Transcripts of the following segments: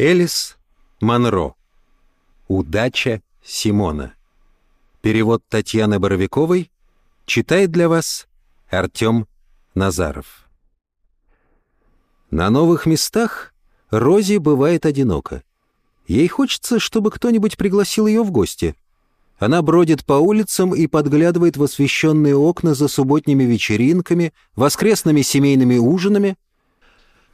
Элис Монро. Удача Симона. Перевод Татьяны Боровиковой. Читает для вас Артем Назаров. На новых местах Рози бывает одиноко. Ей хочется, чтобы кто-нибудь пригласил ее в гости. Она бродит по улицам и подглядывает в освещенные окна за субботними вечеринками, воскресными семейными ужинами —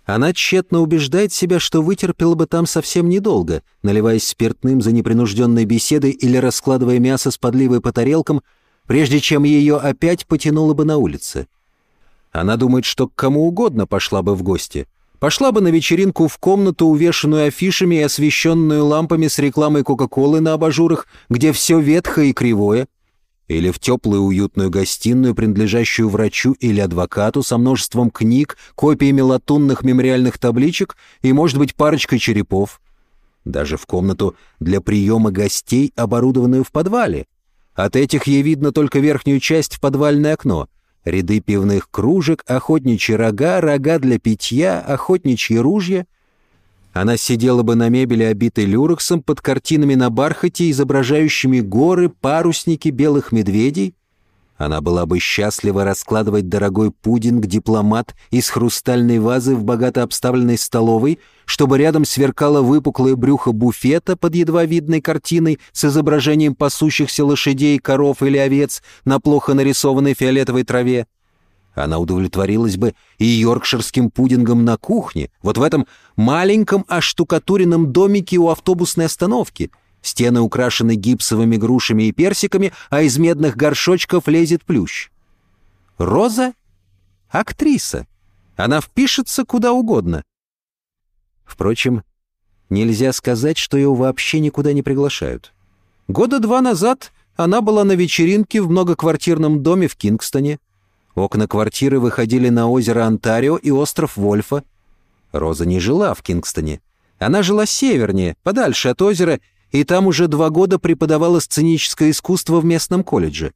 она тщетно убеждает себя, что вытерпела бы там совсем недолго, наливаясь спиртным за непринужденной беседой или раскладывая мясо с подливой по тарелкам, прежде чем ее опять потянуло бы на улице. Она думает, что к кому угодно пошла бы в гости. Пошла бы на вечеринку в комнату, увешанную афишами и освещенную лампами с рекламой Кока-Колы на абажурах, где все ветхое и кривое, или в теплую уютную гостиную, принадлежащую врачу или адвокату со множеством книг, копиями латунных мемориальных табличек и, может быть, парочкой черепов. Даже в комнату для приема гостей, оборудованную в подвале. От этих ей видно только верхнюю часть в подвальное окно. Ряды пивных кружек, охотничьи рога, рога для питья, охотничьи ружья — она сидела бы на мебели, обитой люрексом, под картинами на бархате, изображающими горы, парусники белых медведей. Она была бы счастлива раскладывать дорогой пудинг-дипломат из хрустальной вазы в богато обставленной столовой, чтобы рядом сверкало выпуклое брюхо буфета под едва видной картиной с изображением пасущихся лошадей, коров или овец на плохо нарисованной фиолетовой траве. Она удовлетворилась бы и йоркширским пудингом на кухне, вот в этом маленьком оштукатуренном домике у автобусной остановки. Стены украшены гипсовыми грушами и персиками, а из медных горшочков лезет плющ. Роза — актриса. Она впишется куда угодно. Впрочем, нельзя сказать, что ее вообще никуда не приглашают. Года два назад она была на вечеринке в многоквартирном доме в Кингстоне. Окна квартиры выходили на озеро Онтарио и остров Вольфа. Роза не жила в Кингстоне. Она жила севернее, подальше от озера, и там уже два года преподавала сценическое искусство в местном колледже.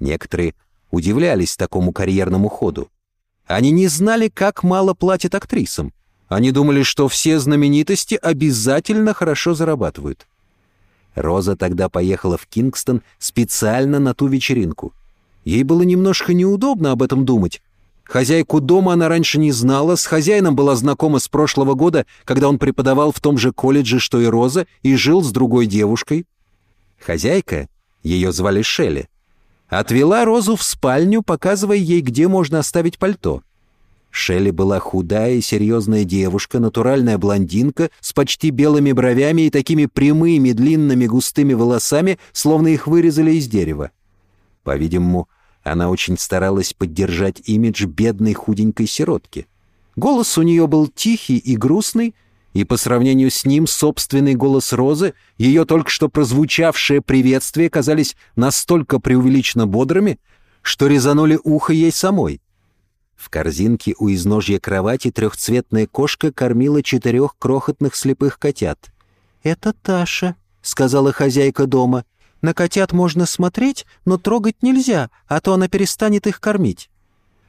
Некоторые удивлялись такому карьерному ходу. Они не знали, как мало платят актрисам. Они думали, что все знаменитости обязательно хорошо зарабатывают. Роза тогда поехала в Кингстон специально на ту вечеринку. Ей было немножко неудобно об этом думать. Хозяйку дома она раньше не знала, с хозяином была знакома с прошлого года, когда он преподавал в том же колледже, что и Роза, и жил с другой девушкой. Хозяйка, ее звали Шелли, отвела Розу в спальню, показывая ей, где можно оставить пальто. Шелли была худая и серьезная девушка, натуральная блондинка с почти белыми бровями и такими прямыми, длинными, густыми волосами, словно их вырезали из дерева. По-видимому, она очень старалась поддержать имидж бедной худенькой сиротки. Голос у нее был тихий и грустный, и по сравнению с ним собственный голос Розы, ее только что прозвучавшее приветствие казались настолько преувеличенно бодрыми, что резанули ухо ей самой. В корзинке у изножья кровати трехцветная кошка кормила четырех крохотных слепых котят. «Это Таша», — сказала хозяйка дома, — на котят можно смотреть, но трогать нельзя, а то она перестанет их кормить».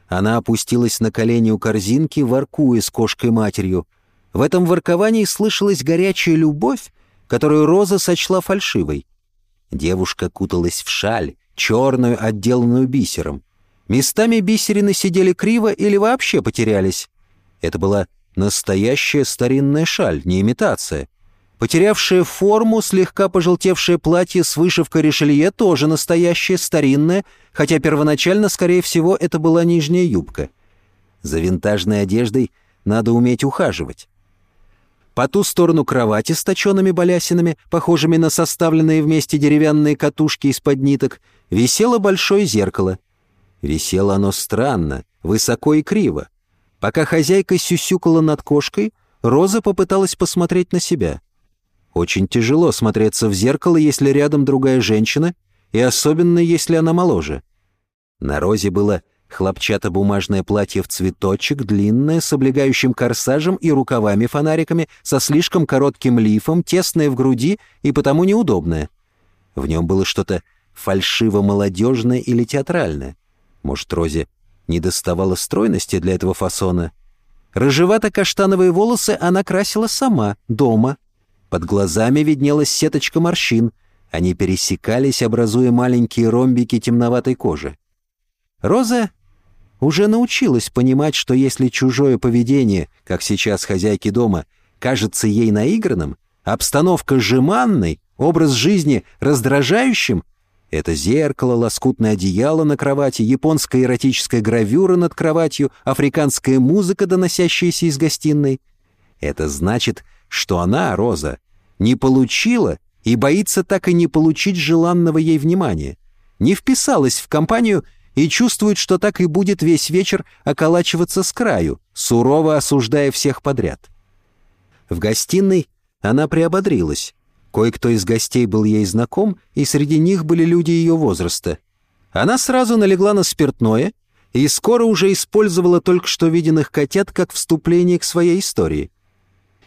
Она опустилась на колени у корзинки, воркуя с кошкой-матерью. В этом ворковании слышалась горячая любовь, которую Роза сочла фальшивой. Девушка куталась в шаль, черную, отделанную бисером. Местами бисерины сидели криво или вообще потерялись. Это была настоящая старинная шаль, не имитация — Потерявшее форму, слегка пожелтевшее платье с вышивкой решелье тоже настоящее, старинное, хотя первоначально, скорее всего, это была нижняя юбка. За винтажной одеждой надо уметь ухаживать. По ту сторону кровати с точенными балясинами, похожими на составленные вместе деревянные катушки из-под ниток, висело большое зеркало. Висело оно странно, высоко и криво. Пока хозяйка сюсюкала над кошкой, Роза попыталась посмотреть на себя — очень тяжело смотреться в зеркало, если рядом другая женщина, и особенно, если она моложе. На Розе было хлопчатобумажное платье в цветочек, длинное, с облегающим корсажем и рукавами-фонариками, со слишком коротким лифом, тесное в груди и потому неудобное. В нем было что-то фальшиво-молодежное или театральное. Может, Розе не доставало стройности для этого фасона? Рыжевато-каштановые волосы она красила сама, дома. Под глазами виднелась сеточка морщин. Они пересекались, образуя маленькие ромбики темноватой кожи. Роза уже научилась понимать, что если чужое поведение, как сейчас хозяйки дома, кажется ей наигранным, обстановка жеманной, образ жизни раздражающим, это зеркало, лоскутное одеяло на кровати, японская эротическая гравюра над кроватью, африканская музыка, доносящаяся из гостиной. Это значит, что она, Роза, не получила и боится так и не получить желанного ей внимания. Не вписалась в компанию и чувствует, что так и будет весь вечер околачиваться с краю, сурово осуждая всех подряд. В гостиной она приободрилась. Кое-кто из гостей был ей знаком, и среди них были люди ее возраста. Она сразу налегла на спиртное и скоро уже использовала только что виденных котят как вступление к своей истории.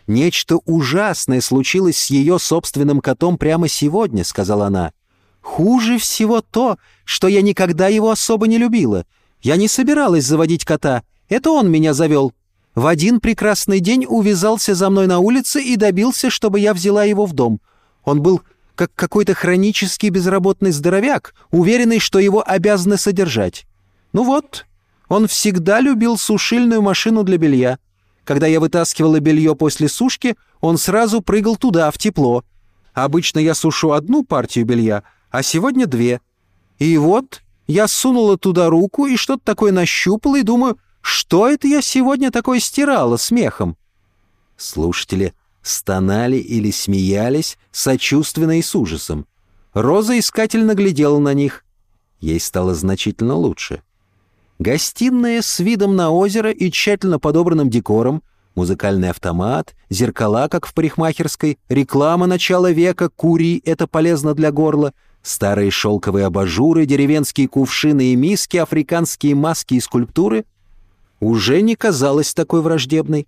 «Нечто ужасное случилось с ее собственным котом прямо сегодня», — сказала она. «Хуже всего то, что я никогда его особо не любила. Я не собиралась заводить кота. Это он меня завел. В один прекрасный день увязался за мной на улице и добился, чтобы я взяла его в дом. Он был как какой-то хронический безработный здоровяк, уверенный, что его обязаны содержать. Ну вот, он всегда любил сушильную машину для белья. Когда я вытаскивала белье после сушки, он сразу прыгал туда, в тепло. Обычно я сушу одну партию белья, а сегодня две. И вот я сунула туда руку и что-то такое нащупала и думаю, что это я сегодня такое стирала смехом? Слушатели стонали или смеялись, сочувственно и с ужасом. Роза искательно глядела на них. Ей стало значительно лучше. Гостиная с видом на озеро и тщательно подобранным декором, музыкальный автомат, зеркала, как в парикмахерской, реклама начала века «Кури, это полезно для горла», старые шелковые абажуры, деревенские кувшины и миски, африканские маски и скульптуры уже не казалась такой враждебной.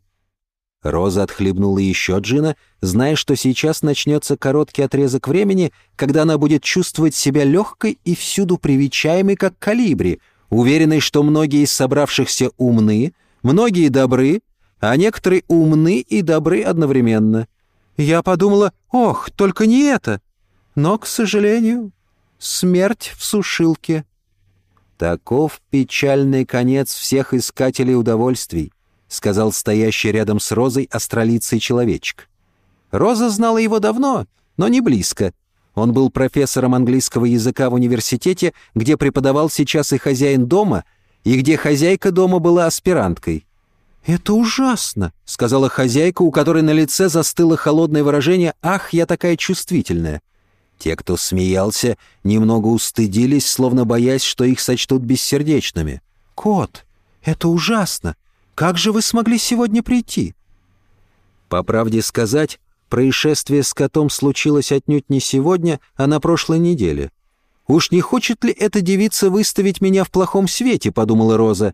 Роза отхлебнула еще джина, зная, что сейчас начнется короткий отрезок времени, когда она будет чувствовать себя легкой и всюду привечаемой, как калибри, уверенной, что многие из собравшихся умны, многие добры, а некоторые умны и добры одновременно. Я подумала, ох, только не это. Но, к сожалению, смерть в сушилке. Таков печальный конец всех искателей удовольствий. — сказал стоящий рядом с Розой астролицый человечек. Роза знала его давно, но не близко. Он был профессором английского языка в университете, где преподавал сейчас и хозяин дома, и где хозяйка дома была аспиранткой. «Это ужасно», — сказала хозяйка, у которой на лице застыло холодное выражение «Ах, я такая чувствительная». Те, кто смеялся, немного устыдились, словно боясь, что их сочтут бессердечными. «Кот, это ужасно. Как же вы смогли сегодня прийти?» По правде сказать, происшествие с котом случилось отнюдь не сегодня, а на прошлой неделе. «Уж не хочет ли эта девица выставить меня в плохом свете?» — подумала Роза.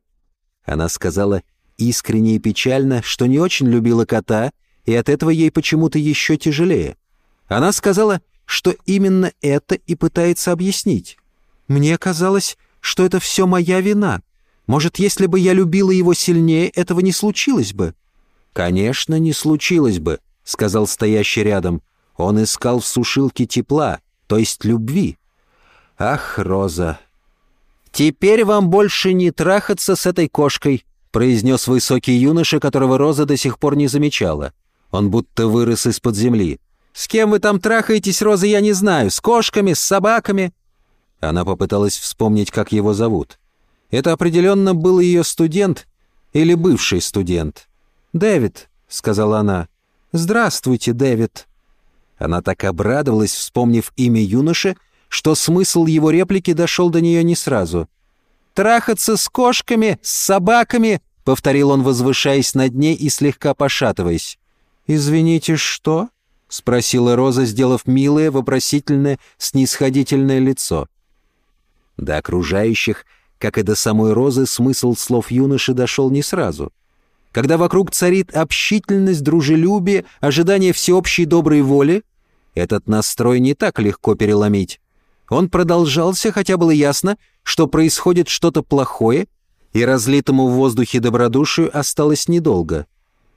Она сказала искренне и печально, что не очень любила кота, и от этого ей почему-то еще тяжелее. Она сказала, что именно это и пытается объяснить. «Мне казалось, что это все моя вина. Может, если бы я любила его сильнее, этого не случилось бы?» «Конечно, не случилось бы», — сказал стоящий рядом. Он искал в сушилке тепла, то есть любви. «Ах, Роза!» «Теперь вам больше не трахаться с этой кошкой», — произнес высокий юноша, которого Роза до сих пор не замечала. Он будто вырос из-под земли. «С кем вы там трахаетесь, Роза, я не знаю. С кошками, с собаками?» Она попыталась вспомнить, как его зовут. Это определенно был ее студент или бывший студент. «Дэвид», — сказала она. «Здравствуйте, Дэвид». Она так обрадовалась, вспомнив имя юноши, что смысл его реплики дошел до нее не сразу. «Трахаться с кошками, с собаками», — повторил он, возвышаясь над ней и слегка пошатываясь. «Извините, что?» — спросила Роза, сделав милое, вопросительное, снисходительное лицо. До окружающих — как и до самой Розы, смысл слов юноши дошел не сразу. Когда вокруг царит общительность, дружелюбие, ожидание всеобщей доброй воли, этот настрой не так легко переломить. Он продолжался, хотя было ясно, что происходит что-то плохое, и разлитому в воздухе добродушию осталось недолго.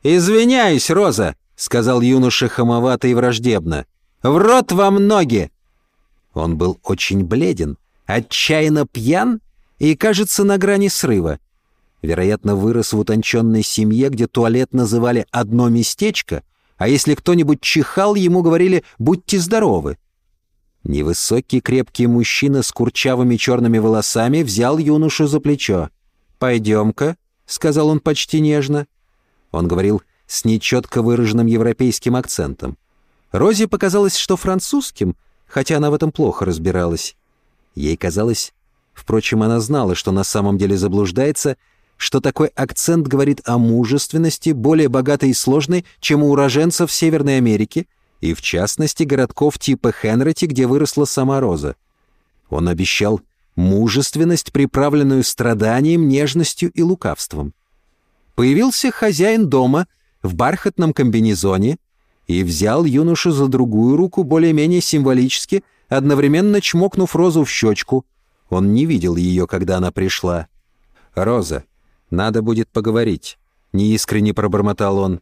«Извиняюсь, Роза!» — сказал юноша хамовато и враждебно. «В рот вам ноги!» Он был очень бледен, отчаянно пьян и, кажется, на грани срыва. Вероятно, вырос в утонченной семье, где туалет называли «одно местечко», а если кто-нибудь чихал, ему говорили «будьте здоровы». Невысокий крепкий мужчина с курчавыми черными волосами взял юношу за плечо. «Пойдем-ка», — сказал он почти нежно. Он говорил с нечетко выраженным европейским акцентом. Розе показалось, что французским, хотя она в этом плохо разбиралась. Ей казалось, впрочем, она знала, что на самом деле заблуждается, что такой акцент говорит о мужественности, более богатой и сложной, чем у уроженцев Северной Америки — и в частности городков типа Хенрити, где выросла сама Роза. Он обещал мужественность, приправленную страданием, нежностью и лукавством. Появился хозяин дома в бархатном комбинезоне и взял юношу за другую руку более-менее символически, одновременно чмокнув Розу в щечку. Он не видел ее, когда она пришла. «Роза, надо будет поговорить», — неискренне пробормотал он.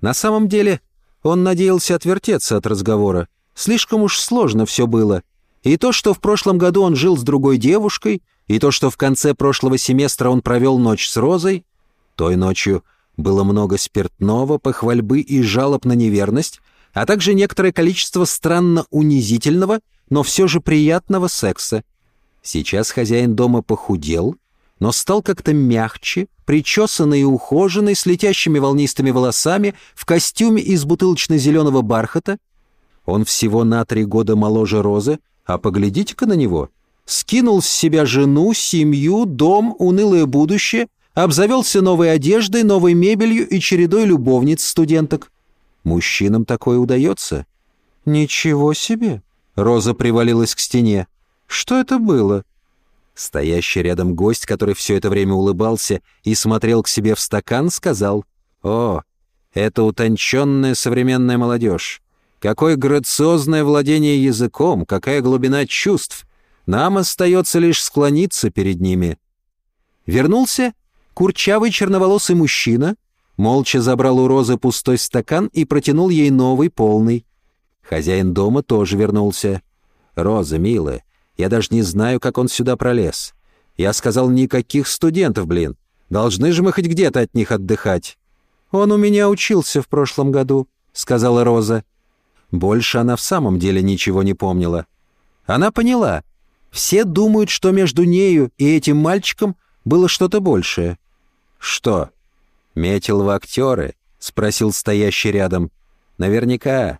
На самом деле он надеялся отвертеться от разговора. Слишком уж сложно все было. И то, что в прошлом году он жил с другой девушкой, и то, что в конце прошлого семестра он провел ночь с Розой, той ночью было много спиртного, похвальбы и жалоб на неверность, а также некоторое количество странно унизительного, но все же приятного секса. Сейчас хозяин дома похудел, но стал как-то мягче, причесанный и ухоженный, с летящими волнистыми волосами, в костюме из бутылочно-зеленого бархата. Он всего на три года моложе Розы, а поглядите-ка на него. Скинул с себя жену, семью, дом, унылое будущее, обзавелся новой одеждой, новой мебелью и чередой любовниц-студенток. Мужчинам такое удается. «Ничего себе!» — Роза привалилась к стене. «Что это было?» Стоящий рядом гость, который все это время улыбался и смотрел к себе в стакан, сказал, «О, это утонченная современная молодежь! Какое грациозное владение языком, какая глубина чувств! Нам остается лишь склониться перед ними». Вернулся курчавый черноволосый мужчина, молча забрал у Розы пустой стакан и протянул ей новый, полный. Хозяин дома тоже вернулся. «Роза, милая, я даже не знаю, как он сюда пролез. Я сказал, никаких студентов, блин. Должны же мы хоть где-то от них отдыхать. Он у меня учился в прошлом году, сказала Роза. Больше она в самом деле ничего не помнила. Она поняла. Все думают, что между нею и этим мальчиком было что-то большее. «Что? Метил в актеры?» — спросил стоящий рядом. «Наверняка.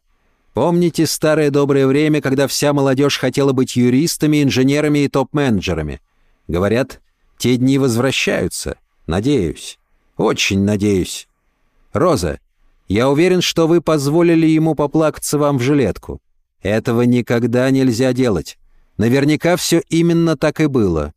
Помните старое доброе время, когда вся молодежь хотела быть юристами, инженерами и топ-менеджерами? Говорят, те дни возвращаются. Надеюсь. Очень надеюсь. Роза, я уверен, что вы позволили ему поплакаться вам в жилетку. Этого никогда нельзя делать. Наверняка все именно так и было.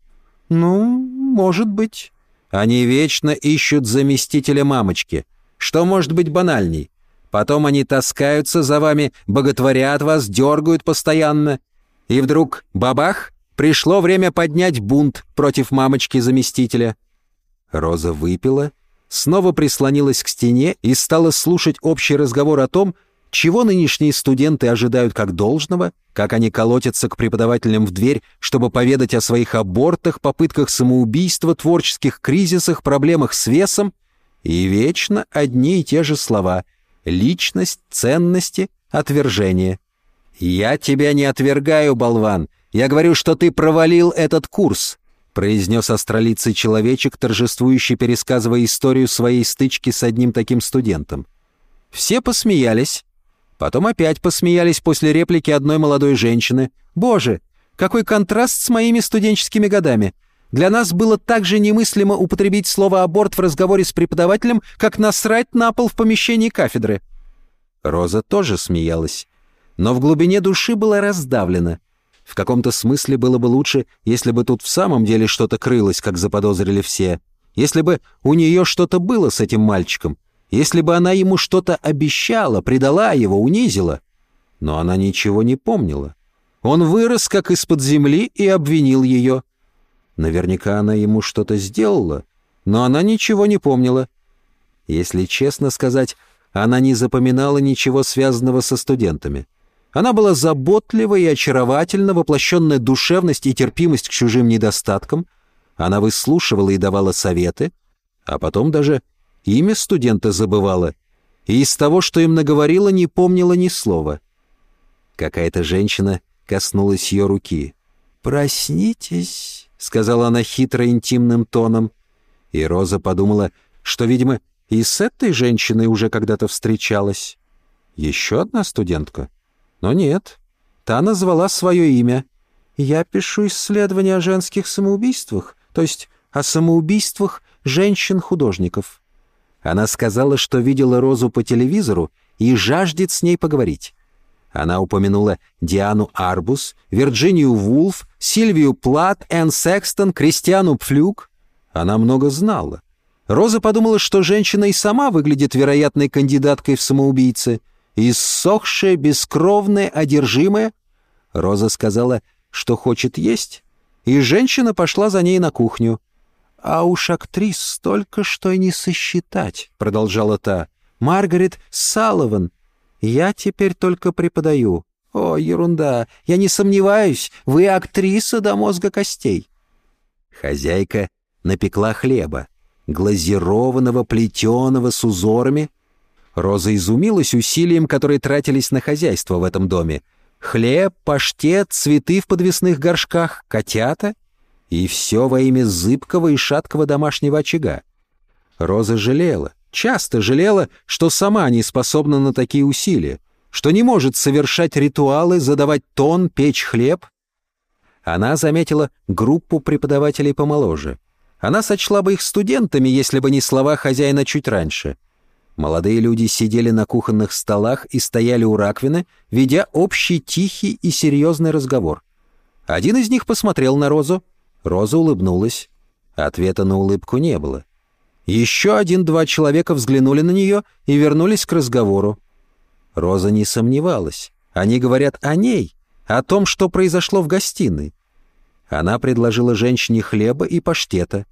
Ну, может быть. Они вечно ищут заместителя мамочки. Что может быть банальней? Потом они таскаются за вами, боготворят вас, дергают постоянно. И вдруг, бабах, пришло время поднять бунт против мамочки-заместителя. Роза выпила, снова прислонилась к стене и стала слушать общий разговор о том, чего нынешние студенты ожидают как должного, как они колотятся к преподавателям в дверь, чтобы поведать о своих абортах, попытках самоубийства, творческих кризисах, проблемах с весом, и вечно одни и те же слова — личность, ценности, отвержение. «Я тебя не отвергаю, болван. Я говорю, что ты провалил этот курс», произнес астролицый человечек, торжествующий, пересказывая историю своей стычки с одним таким студентом. Все посмеялись. Потом опять посмеялись после реплики одной молодой женщины. «Боже, какой контраст с моими студенческими годами! Для нас было так же немыслимо употребить слово «аборт» в разговоре с преподавателем, как насрать на пол в помещении кафедры. Роза тоже смеялась, но в глубине души была раздавлена. В каком-то смысле было бы лучше, если бы тут в самом деле что-то крылось, как заподозрили все. Если бы у нее что-то было с этим мальчиком. Если бы она ему что-то обещала, предала его, унизила. Но она ничего не помнила. Он вырос, как из-под земли, и обвинил ее. Наверняка она ему что-то сделала, но она ничего не помнила. Если честно сказать, она не запоминала ничего связанного со студентами. Она была заботлива и очаровательна, воплощенная душевность и терпимость к чужим недостаткам. Она выслушивала и давала советы, а потом даже имя студента забывала, и из того, что им наговорила, не помнила ни слова. Какая-то женщина коснулась ее руки. «Проснитесь», — сказала она хитро интимным тоном. И Роза подумала, что, видимо, и с этой женщиной уже когда-то встречалась. Еще одна студентка? Но нет. Та назвала свое имя. «Я пишу исследования о женских самоубийствах, то есть о самоубийствах женщин-художников». Она сказала, что видела Розу по телевизору и жаждет с ней поговорить. Она упомянула Диану Арбус, Вирджинию Вулф, Сильвию Плат, Энн Секстон, Кристиану Пфлюк. Она много знала. Роза подумала, что женщина и сама выглядит вероятной кандидаткой в самоубийцы. Иссохшая, бескровная, одержимая. Роза сказала, что хочет есть, и женщина пошла за ней на кухню. «А уж актрис столько, что и не сосчитать», — продолжала та. «Маргарет Салливан. Я теперь только преподаю. О, ерунда, я не сомневаюсь, вы актриса до мозга костей». Хозяйка напекла хлеба глазированного, плетеного, с узорами. Роза изумилась усилием, которые тратились на хозяйство в этом доме. Хлеб, паштет, цветы в подвесных горшках, котята. И все во имя зыбкого и шаткого домашнего очага. Роза жалела, часто жалела, что сама не способна на такие усилия, что не может совершать ритуалы, задавать тон, печь хлеб. Она заметила группу преподавателей помоложе — она сочла бы их студентами, если бы не слова хозяина чуть раньше. Молодые люди сидели на кухонных столах и стояли у раковины, ведя общий тихий и серьезный разговор. Один из них посмотрел на Розу. Роза улыбнулась. Ответа на улыбку не было. Еще один-два человека взглянули на нее и вернулись к разговору. Роза не сомневалась. Они говорят о ней, о том, что произошло в гостиной. Она предложила женщине хлеба и паштета.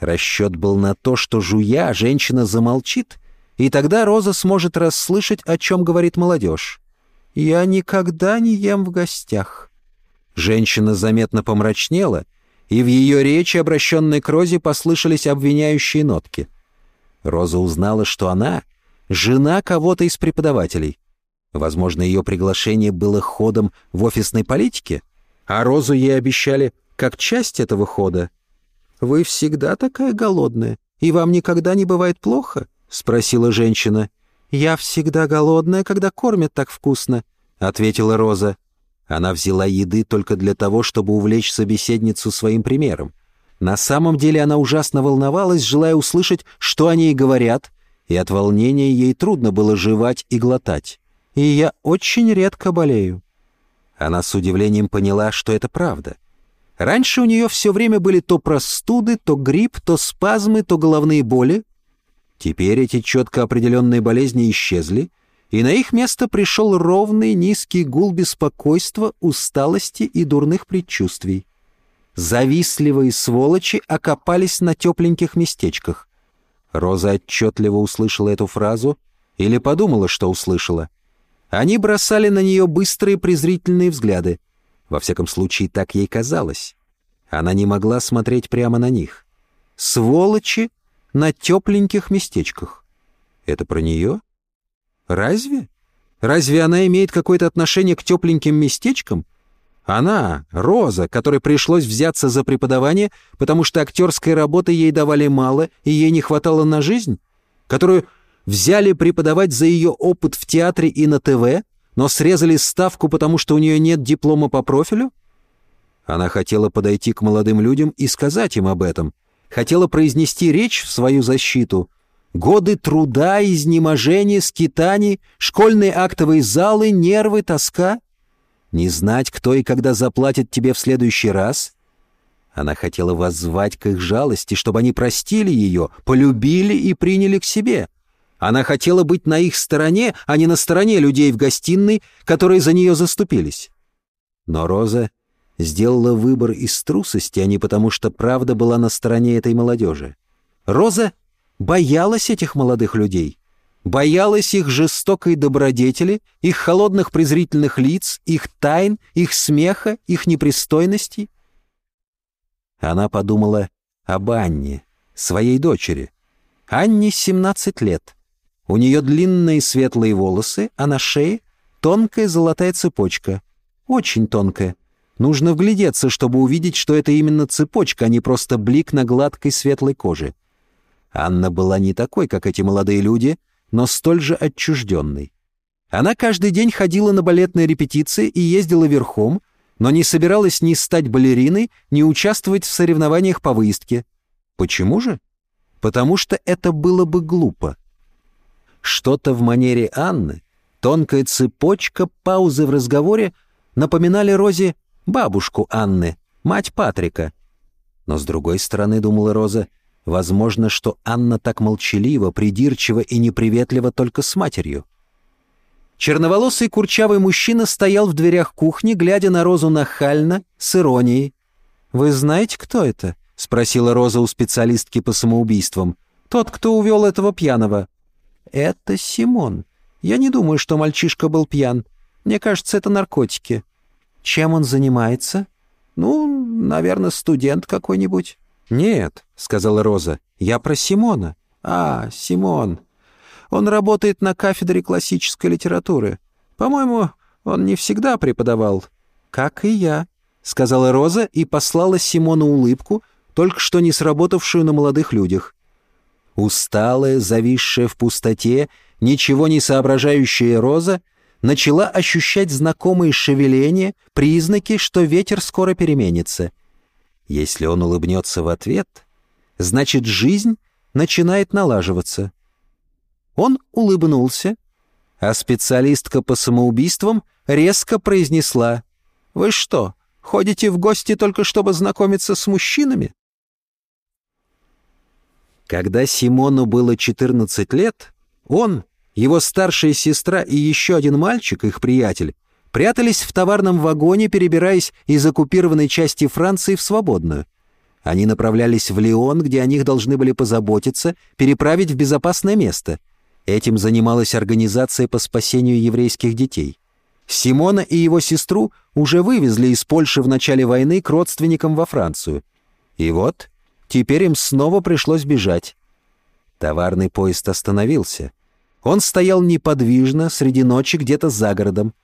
Расчет был на то, что, жуя, женщина замолчит, и тогда Роза сможет расслышать, о чем говорит молодежь. «Я никогда не ем в гостях». Женщина заметно помрачнела, и в ее речи, обращенной к Розе, послышались обвиняющие нотки. Роза узнала, что она — жена кого-то из преподавателей. Возможно, ее приглашение было ходом в офисной политике — а розу ей обещали как часть этого хода. «Вы всегда такая голодная, и вам никогда не бывает плохо?» — спросила женщина. «Я всегда голодная, когда кормят так вкусно», — ответила Роза. Она взяла еды только для того, чтобы увлечь собеседницу своим примером. На самом деле она ужасно волновалась, желая услышать, что о ней говорят, и от волнения ей трудно было жевать и глотать. «И я очень редко болею. Она с удивлением поняла, что это правда. Раньше у нее все время были то простуды, то грипп, то спазмы, то головные боли. Теперь эти четко определенные болезни исчезли, и на их место пришел ровный низкий гул беспокойства, усталости и дурных предчувствий. Завистливые сволочи окопались на тепленьких местечках. Роза отчетливо услышала эту фразу или подумала, что услышала. Они бросали на нее быстрые презрительные взгляды. Во всяком случае, так ей казалось. Она не могла смотреть прямо на них. Сволочи на тепленьких местечках. Это про нее? Разве? Разве она имеет какое-то отношение к тепленьким местечкам? Она, Роза, которой пришлось взяться за преподавание, потому что актерской работы ей давали мало и ей не хватало на жизнь? Которую взяли преподавать за ее опыт в театре и на ТВ, но срезали ставку, потому что у нее нет диплома по профилю? Она хотела подойти к молодым людям и сказать им об этом. Хотела произнести речь в свою защиту. Годы труда, изнеможения, скитаний, школьные актовые залы, нервы, тоска. Не знать, кто и когда заплатит тебе в следующий раз. Она хотела воззвать к их жалости, чтобы они простили ее, полюбили и приняли к себе. Она хотела быть на их стороне, а не на стороне людей в гостиной, которые за нее заступились. Но Роза сделала выбор из трусости, а не потому, что правда была на стороне этой молодежи. Роза боялась этих молодых людей, боялась их жестокой добродетели, их холодных презрительных лиц, их тайн, их смеха, их непристойностей. Она подумала об Анне, своей дочери. Анне 17 лет. У нее длинные светлые волосы, а на шее тонкая золотая цепочка. Очень тонкая. Нужно вглядеться, чтобы увидеть, что это именно цепочка, а не просто блик на гладкой светлой коже. Анна была не такой, как эти молодые люди, но столь же отчужденной. Она каждый день ходила на балетные репетиции и ездила верхом, но не собиралась ни стать балериной, ни участвовать в соревнованиях по выездке. Почему же? Потому что это было бы глупо. Что-то в манере Анны, тонкая цепочка, паузы в разговоре напоминали Розе бабушку Анны, мать Патрика. Но с другой стороны, думала Роза, возможно, что Анна так молчалива, придирчива и неприветлива только с матерью. Черноволосый курчавый мужчина стоял в дверях кухни, глядя на Розу нахально, с иронией. «Вы знаете, кто это?» — спросила Роза у специалистки по самоубийствам. «Тот, кто увел этого пьяного». «Это Симон. Я не думаю, что мальчишка был пьян. Мне кажется, это наркотики». Чем он занимается? Ну, наверное, студент какой-нибудь. Нет, сказала Роза, я про Симона. А, Симон. Он работает на кафедре классической литературы. По-моему, он не всегда преподавал. Как и я, сказала Роза и послала Симону улыбку, только что не сработавшую на молодых людях. Усталая, зависшая в пустоте, ничего не соображающая Роза — начала ощущать знакомые шевеления, признаки, что ветер скоро переменится. Если он улыбнется в ответ, значит, жизнь начинает налаживаться. Он улыбнулся, а специалистка по самоубийствам резко произнесла «Вы что, ходите в гости только чтобы знакомиться с мужчинами?» Когда Симону было 14 лет, он, его старшая сестра и еще один мальчик, их приятель, прятались в товарном вагоне, перебираясь из оккупированной части Франции в свободную. Они направлялись в Лион, где о них должны были позаботиться, переправить в безопасное место. Этим занималась организация по спасению еврейских детей. Симона и его сестру уже вывезли из Польши в начале войны к родственникам во Францию. И вот, теперь им снова пришлось бежать. Товарный поезд остановился — он стоял неподвижно среди ночи где-то за городом.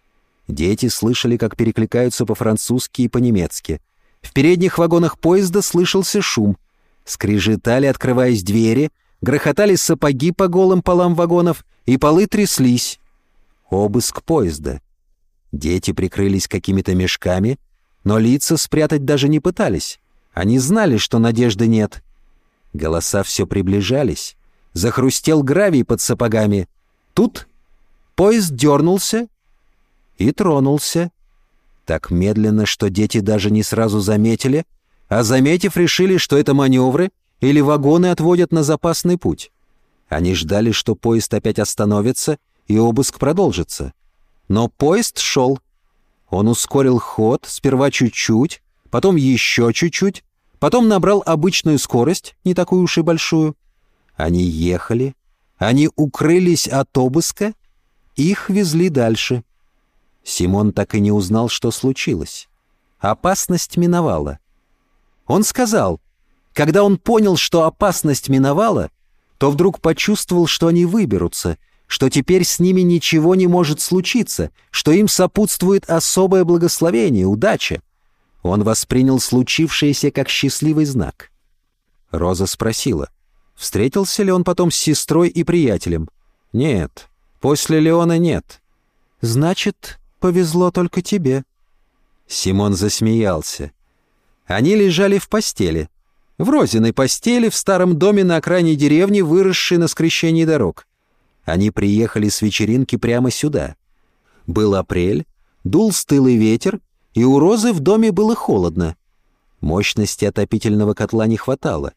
Дети слышали, как перекликаются по-французски и по-немецки. В передних вагонах поезда слышался шум. Скрежетали, открываясь двери, грохотали сапоги по голым полам вагонов, и полы тряслись. Обыск поезда. Дети прикрылись какими-то мешками, но лица спрятать даже не пытались. Они знали, что надежды нет. Голоса все приближались. Захрустел гравий под сапогами. Тут поезд дернулся и тронулся. Так медленно, что дети даже не сразу заметили, а заметив, решили, что это маневры или вагоны отводят на запасный путь. Они ждали, что поезд опять остановится и обыск продолжится. Но поезд шел. Он ускорил ход, сперва чуть-чуть, потом еще чуть-чуть, потом набрал обычную скорость, не такую уж и большую, они ехали, они укрылись от обыска, их везли дальше. Симон так и не узнал, что случилось. Опасность миновала. Он сказал, когда он понял, что опасность миновала, то вдруг почувствовал, что они выберутся, что теперь с ними ничего не может случиться, что им сопутствует особое благословение, удача. Он воспринял случившееся как счастливый знак. Роза спросила — Встретился ли он потом с сестрой и приятелем? Нет. После Леона нет. Значит, повезло только тебе. Симон засмеялся. Они лежали в постели. В розиной постели в старом доме на окраине деревни, выросшей на скрещении дорог. Они приехали с вечеринки прямо сюда. Был апрель, дул стылый ветер, и у Розы в доме было холодно. Мощности отопительного котла не хватало.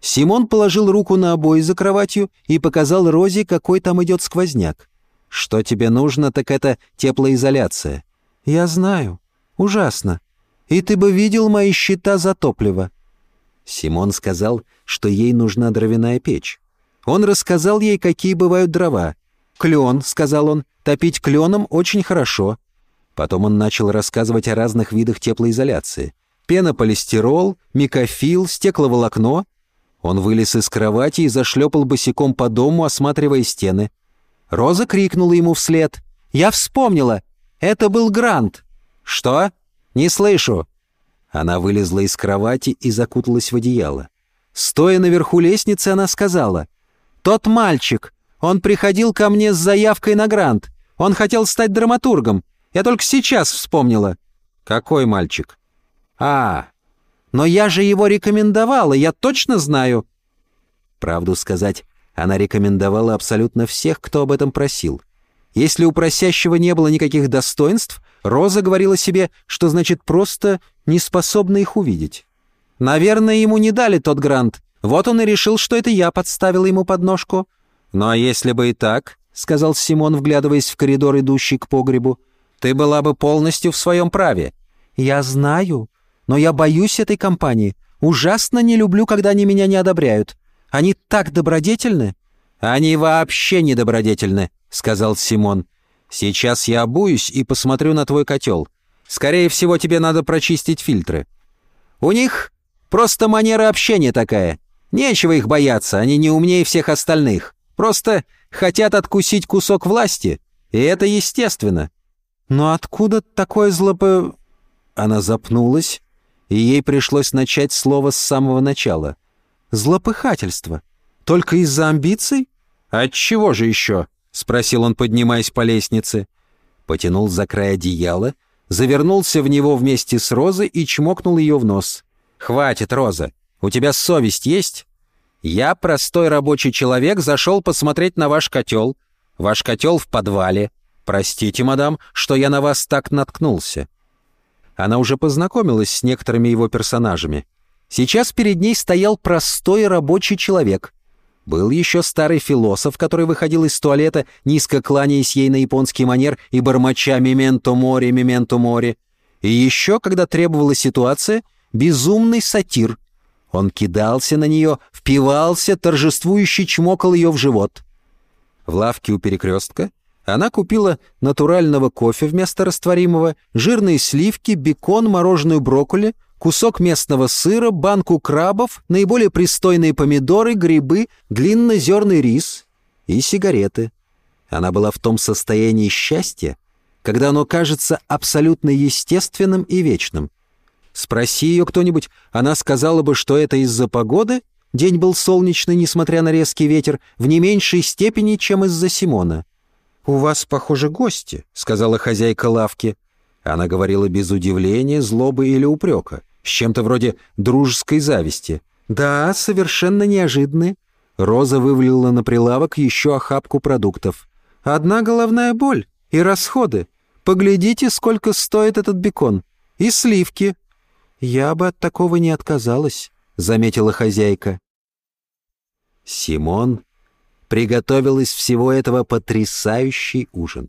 Симон положил руку на обои за кроватью и показал Розе, какой там идет сквозняк. «Что тебе нужно, так это теплоизоляция». «Я знаю. Ужасно. и ты бы видел мои счета за топливо». Симон сказал, что ей нужна дровяная печь. Он рассказал ей, какие бывают дрова. «Клен», — сказал он, — «топить кленом очень хорошо». Потом он начал рассказывать о разных видах теплоизоляции. Пенополистирол, микофил, стекловолокно. Он вылез из кровати и зашлепал босиком по дому, осматривая стены. Роза крикнула ему вслед. «Я вспомнила! Это был Грант!» «Что? Не слышу!» Она вылезла из кровати и закуталась в одеяло. Стоя наверху лестницы, она сказала. «Тот мальчик! Он приходил ко мне с заявкой на грант. Он хотел стать драматургом. Я только сейчас вспомнила». «Какой мальчик?» «А, но я же его рекомендовала, я точно знаю». Правду сказать, она рекомендовала абсолютно всех, кто об этом просил. Если у просящего не было никаких достоинств, Роза говорила себе, что значит просто не способна их увидеть. Наверное, ему не дали тот грант. Вот он и решил, что это я подставила ему подножку. «Ну а если бы и так», — сказал Симон, вглядываясь в коридор, идущий к погребу, «ты была бы полностью в своем праве». «Я знаю, но я боюсь этой компании. Ужасно не люблю, когда они меня не одобряют. Они так добродетельны». «Они вообще не добродетельны», — сказал Симон. «Сейчас я обуюсь и посмотрю на твой котел. Скорее всего, тебе надо прочистить фильтры. У них просто манера общения такая. Нечего их бояться, они не умнее всех остальных. Просто хотят откусить кусок власти, и это естественно. Но откуда такое злопо...» Она запнулась, и ей пришлось начать слово с самого начала. «Злопыхательство. Только из-за амбиций?» «От чего же еще?» — спросил он, поднимаясь по лестнице. Потянул за край одеяла, завернулся в него вместе с Розой и чмокнул ее в нос. «Хватит, Роза. У тебя совесть есть?» Я, простой рабочий человек, зашел посмотреть на ваш котел. Ваш котел в подвале. Простите, мадам, что я на вас так наткнулся». Она уже познакомилась с некоторыми его персонажами. Сейчас перед ней стоял простой рабочий человек. Был еще старый философ, который выходил из туалета, низко кланяясь ей на японский манер и бормоча «мементо море, мементо море». И еще, когда требовала ситуация, безумный сатир — он кидался на нее, впивался, торжествующе чмокал ее в живот. В лавке у перекрестка она купила натурального кофе вместо растворимого, жирные сливки, бекон, мороженую брокколи, кусок местного сыра, банку крабов, наиболее пристойные помидоры, грибы, длиннозерный рис и сигареты. Она была в том состоянии счастья, когда оно кажется абсолютно естественным и вечным. Спроси ее кто-нибудь, она сказала бы, что это из-за погоды? День был солнечный, несмотря на резкий ветер, в не меньшей степени, чем из-за Симона. «У вас, похоже, гости», — сказала хозяйка лавки. Она говорила без удивления, злобы или упрека, с чем-то вроде дружеской зависти. «Да, совершенно неожиданные». Роза вывалила на прилавок еще охапку продуктов. «Одна головная боль и расходы. Поглядите, сколько стоит этот бекон. И сливки. «Я бы от такого не отказалась», — заметила хозяйка. Симон приготовил из всего этого потрясающий ужин.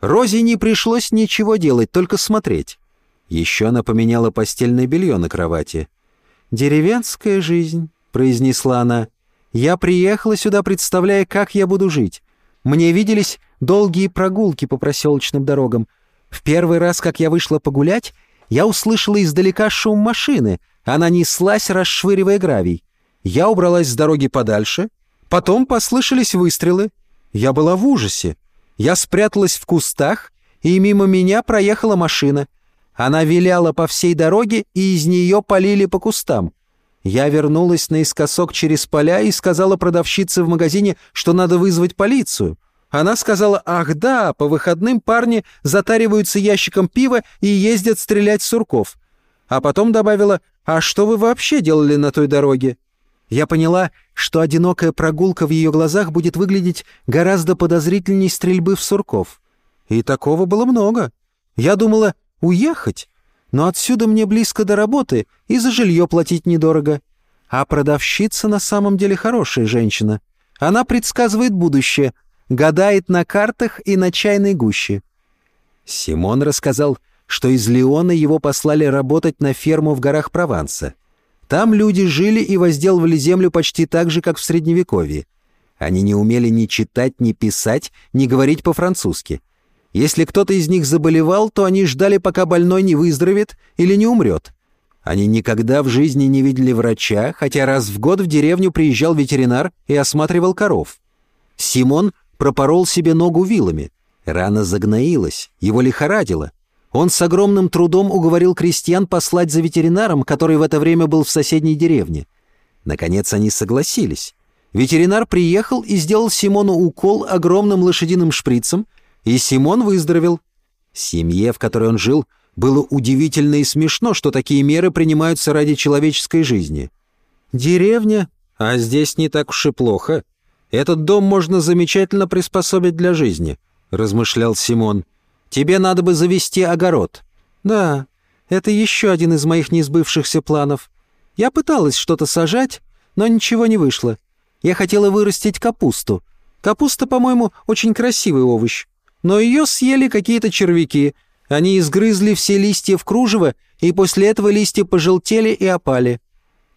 Розе не пришлось ничего делать, только смотреть. Еще она поменяла постельное белье на кровати. «Деревенская жизнь», — произнесла она. «Я приехала сюда, представляя, как я буду жить. Мне виделись долгие прогулки по проселочным дорогам. В первый раз, как я вышла погулять, я услышала издалека шум машины. Она неслась, расшвыривая гравий. Я убралась с дороги подальше. Потом послышались выстрелы. Я была в ужасе. Я спряталась в кустах, и мимо меня проехала машина. Она виляла по всей дороге, и из нее полили по кустам. Я вернулась наискосок через поля и сказала продавщице в магазине, что надо вызвать полицию. Она сказала, ах да, по выходным парни затариваются ящиком пива и ездят стрелять сурков. А потом добавила, а что вы вообще делали на той дороге? Я поняла, что одинокая прогулка в ее глазах будет выглядеть гораздо подозрительней стрельбы в сурков. И такого было много. Я думала, уехать, но отсюда мне близко до работы и за жилье платить недорого. А продавщица на самом деле хорошая женщина. Она предсказывает будущее — гадает на картах и на чайной гуще. Симон рассказал, что из Леона его послали работать на ферму в горах Прованса. Там люди жили и возделывали землю почти так же, как в Средневековье. Они не умели ни читать, ни писать, ни говорить по-французски. Если кто-то из них заболевал, то они ждали, пока больной не выздоровеет или не умрет. Они никогда в жизни не видели врача, хотя раз в год в деревню приезжал ветеринар и осматривал коров. Симон пропорол себе ногу вилами. Рана загноилась, его лихорадило. Он с огромным трудом уговорил крестьян послать за ветеринаром, который в это время был в соседней деревне. Наконец они согласились. Ветеринар приехал и сделал Симону укол огромным лошадиным шприцем, и Симон выздоровел. Семье, в которой он жил, было удивительно и смешно, что такие меры принимаются ради человеческой жизни. Деревня, а здесь не так уж и плохо. Этот дом можно замечательно приспособить для жизни, размышлял Симон. Тебе надо бы завести огород». «Да, это еще один из моих неизбывшихся планов. Я пыталась что-то сажать, но ничего не вышло. Я хотела вырастить капусту. Капуста, по-моему, очень красивый овощ. Но ее съели какие-то червяки. Они изгрызли все листья в кружево, и после этого листья пожелтели и опали.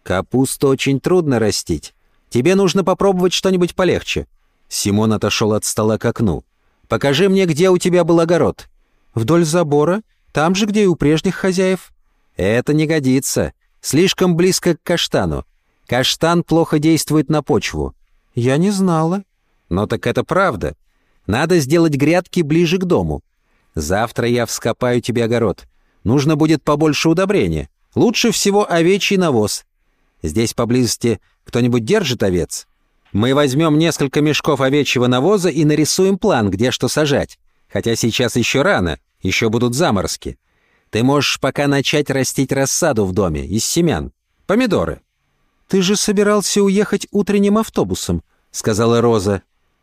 Капусту очень трудно растить. Тебе нужно попробовать что-нибудь полегче». Симон отошел от стола к окну. Покажи мне, где у тебя был огород». «Вдоль забора, там же, где и у прежних хозяев». «Это не годится. Слишком близко к каштану. Каштан плохо действует на почву». «Я не знала». «Но так это правда. Надо сделать грядки ближе к дому. Завтра я вскопаю тебе огород. Нужно будет побольше удобрения. Лучше всего овечий навоз. Здесь поблизости кто-нибудь держит овец?» Мы возьмем несколько мешков овечьего навоза и нарисуем план, где что сажать. Хотя сейчас еще рано, еще будут заморозки. Ты можешь пока начать растить рассаду в доме из семян. Помидоры». «Ты же собирался уехать утренним автобусом», — сказала Роза.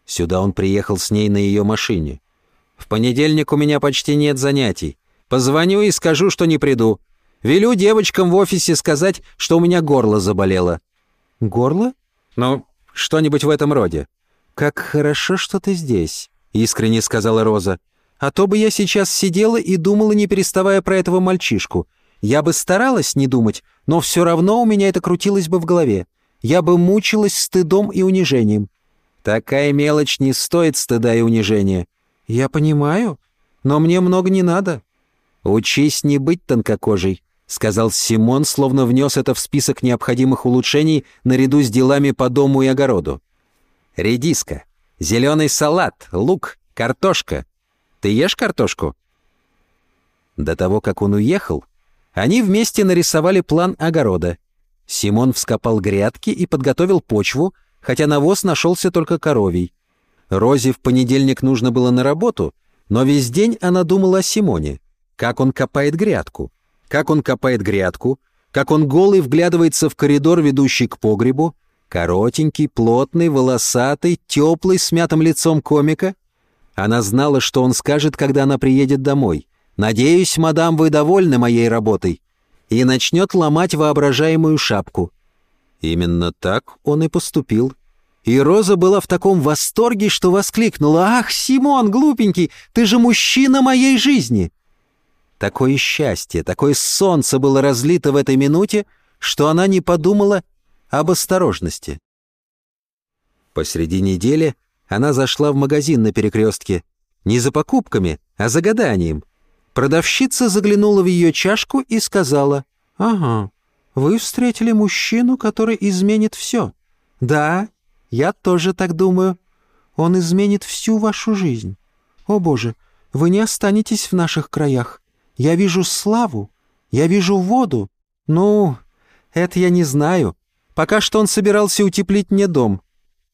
Сюда он приехал с ней на ее машине. «В понедельник у меня почти нет занятий. Позвоню и скажу, что не приду. Велю девочкам в офисе сказать, что у меня горло заболело». «Горло?» «Ну, что-нибудь в этом роде». «Как хорошо, что ты здесь», — искренне сказала Роза. «А то бы я сейчас сидела и думала, не переставая про этого мальчишку. Я бы старалась не думать, но все равно у меня это крутилось бы в голове. Я бы мучилась стыдом и унижением». «Такая мелочь не стоит стыда и унижения». «Я понимаю, но мне много не надо». «Учись не быть тонкокожей», — сказал Симон, словно внес это в список необходимых улучшений наряду с делами по дому и огороду. «Редиска, зеленый салат, лук, картошка. Ты ешь картошку?» До того, как он уехал, они вместе нарисовали план огорода. Симон вскопал грядки и подготовил почву, хотя навоз нашелся только коровий. Розе в понедельник нужно было на работу, но весь день она думала о Симоне, как он копает грядку как он копает грядку, как он голый вглядывается в коридор, ведущий к погребу, коротенький, плотный, волосатый, теплый, с мятым лицом комика. Она знала, что он скажет, когда она приедет домой. «Надеюсь, мадам, вы довольны моей работой», и начнет ломать воображаемую шапку. Именно так он и поступил. И Роза была в таком восторге, что воскликнула «Ах, Симон, глупенький, ты же мужчина моей жизни!» Такое счастье, такое солнце было разлито в этой минуте, что она не подумала об осторожности. Посреди недели она зашла в магазин на перекрестке. Не за покупками, а за гаданием. Продавщица заглянула в ее чашку и сказала, «Ага, вы встретили мужчину, который изменит все». «Да, я тоже так думаю. Он изменит всю вашу жизнь. О, Боже, вы не останетесь в наших краях. Я вижу славу, я вижу воду. Ну, это я не знаю. Пока что он собирался утеплить мне дом.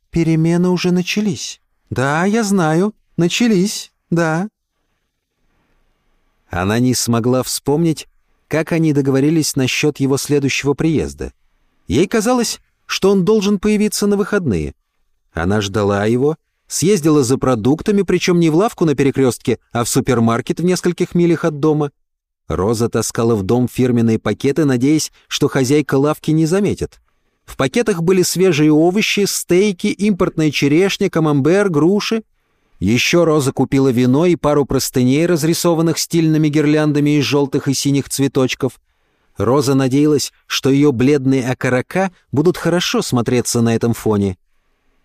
Перемены уже начались. Да, я знаю, начались, да. Она не смогла вспомнить, как они договорились насчет его следующего приезда. Ей казалось, что он должен появиться на выходные. Она ждала его, Съездила за продуктами, причем не в лавку на перекрестке, а в супермаркет в нескольких милях от дома. Роза таскала в дом фирменные пакеты, надеясь, что хозяйка лавки не заметит. В пакетах были свежие овощи, стейки, импортная черешня, камамбер, груши. Еще Роза купила вино и пару простыней, разрисованных стильными гирляндами из желтых и синих цветочков. Роза надеялась, что ее бледные окорока будут хорошо смотреться на этом фоне.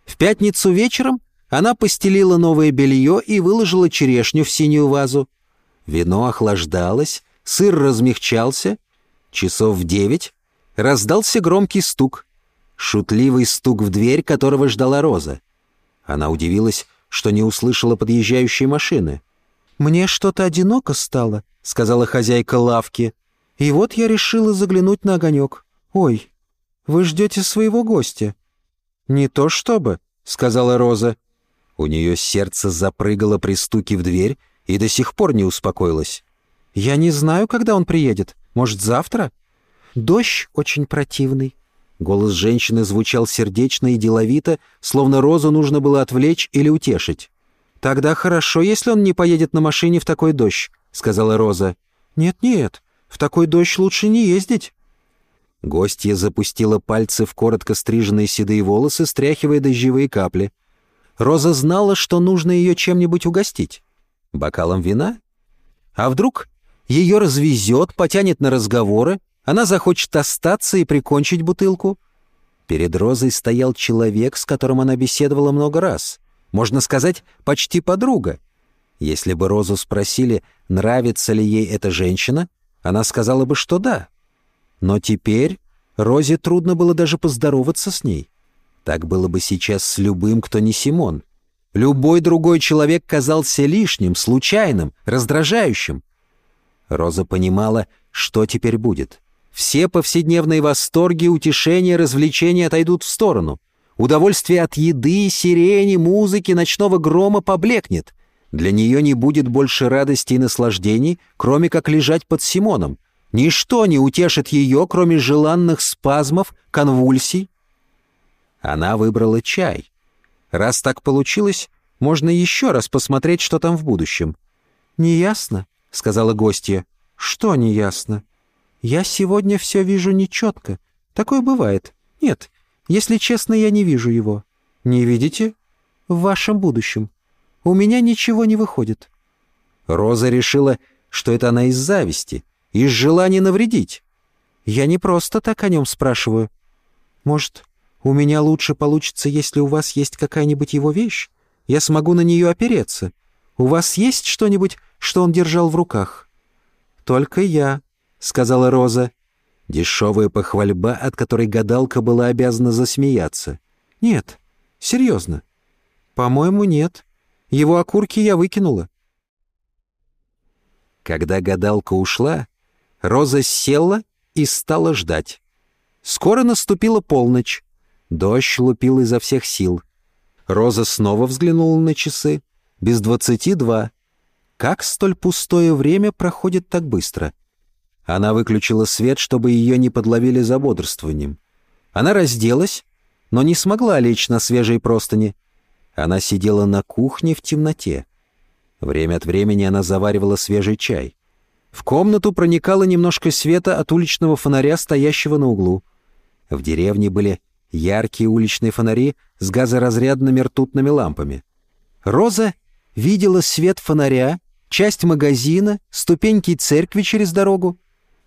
В пятницу вечером она постелила новое белье и выложила черешню в синюю вазу. Вино охлаждалось, сыр размягчался. Часов в девять раздался громкий стук. Шутливый стук в дверь, которого ждала Роза. Она удивилась, что не услышала подъезжающей машины. «Мне что-то одиноко стало», — сказала хозяйка лавки. «И вот я решила заглянуть на огонек. Ой, вы ждете своего гостя?» «Не то чтобы», — сказала Роза. У нее сердце запрыгало при стуке в дверь и до сих пор не успокоилось. «Я не знаю, когда он приедет. Может, завтра?» «Дождь очень противный». Голос женщины звучал сердечно и деловито, словно Розу нужно было отвлечь или утешить. «Тогда хорошо, если он не поедет на машине в такой дождь», — сказала Роза. «Нет-нет, в такой дождь лучше не ездить». Гостья запустила пальцы в коротко стриженные седые волосы, стряхивая дождевые капли. Роза знала, что нужно ее чем-нибудь угостить. Бокалом вина? А вдруг ее развезет, потянет на разговоры, она захочет остаться и прикончить бутылку? Перед Розой стоял человек, с которым она беседовала много раз. Можно сказать, почти подруга. Если бы Розу спросили, нравится ли ей эта женщина, она сказала бы, что да. Но теперь Розе трудно было даже поздороваться с ней. Так было бы сейчас с любым, кто не Симон. Любой другой человек казался лишним, случайным, раздражающим. Роза понимала, что теперь будет. Все повседневные восторги, утешения, развлечения отойдут в сторону. Удовольствие от еды, сирени, музыки, ночного грома поблекнет. Для нее не будет больше радости и наслаждений, кроме как лежать под Симоном — Ничто не утешит ее, кроме желанных спазмов, конвульсий. Она выбрала чай. Раз так получилось, можно еще раз посмотреть, что там в будущем. «Неясно», — сказала гостья. «Что неясно?» «Я сегодня все вижу нечетко. Такое бывает. Нет, если честно, я не вижу его». «Не видите?» «В вашем будущем. У меня ничего не выходит». Роза решила, что это она из зависти — из желания навредить. Я не просто так о нем спрашиваю. Может, у меня лучше получится, если у вас есть какая-нибудь его вещь? Я смогу на нее опереться. У вас есть что-нибудь, что он держал в руках?» «Только я», — сказала Роза. Дешевая похвальба, от которой гадалка была обязана засмеяться. «Нет, серьезно. По-моему, нет. Его окурки я выкинула». Когда гадалка ушла, Роза села и стала ждать. Скоро наступила полночь. Дождь лупил изо всех сил. Роза снова взглянула на часы. Без двадцати два. Как столь пустое время проходит так быстро? Она выключила свет, чтобы ее не подловили за бодрствованием. Она разделась, но не смогла лечь на свежей простыни. Она сидела на кухне в темноте. Время от времени она заваривала свежий чай. В комнату проникало немножко света от уличного фонаря, стоящего на углу. В деревне были яркие уличные фонари с газоразрядными ртутными лампами. Роза видела свет фонаря, часть магазина, ступеньки церкви через дорогу.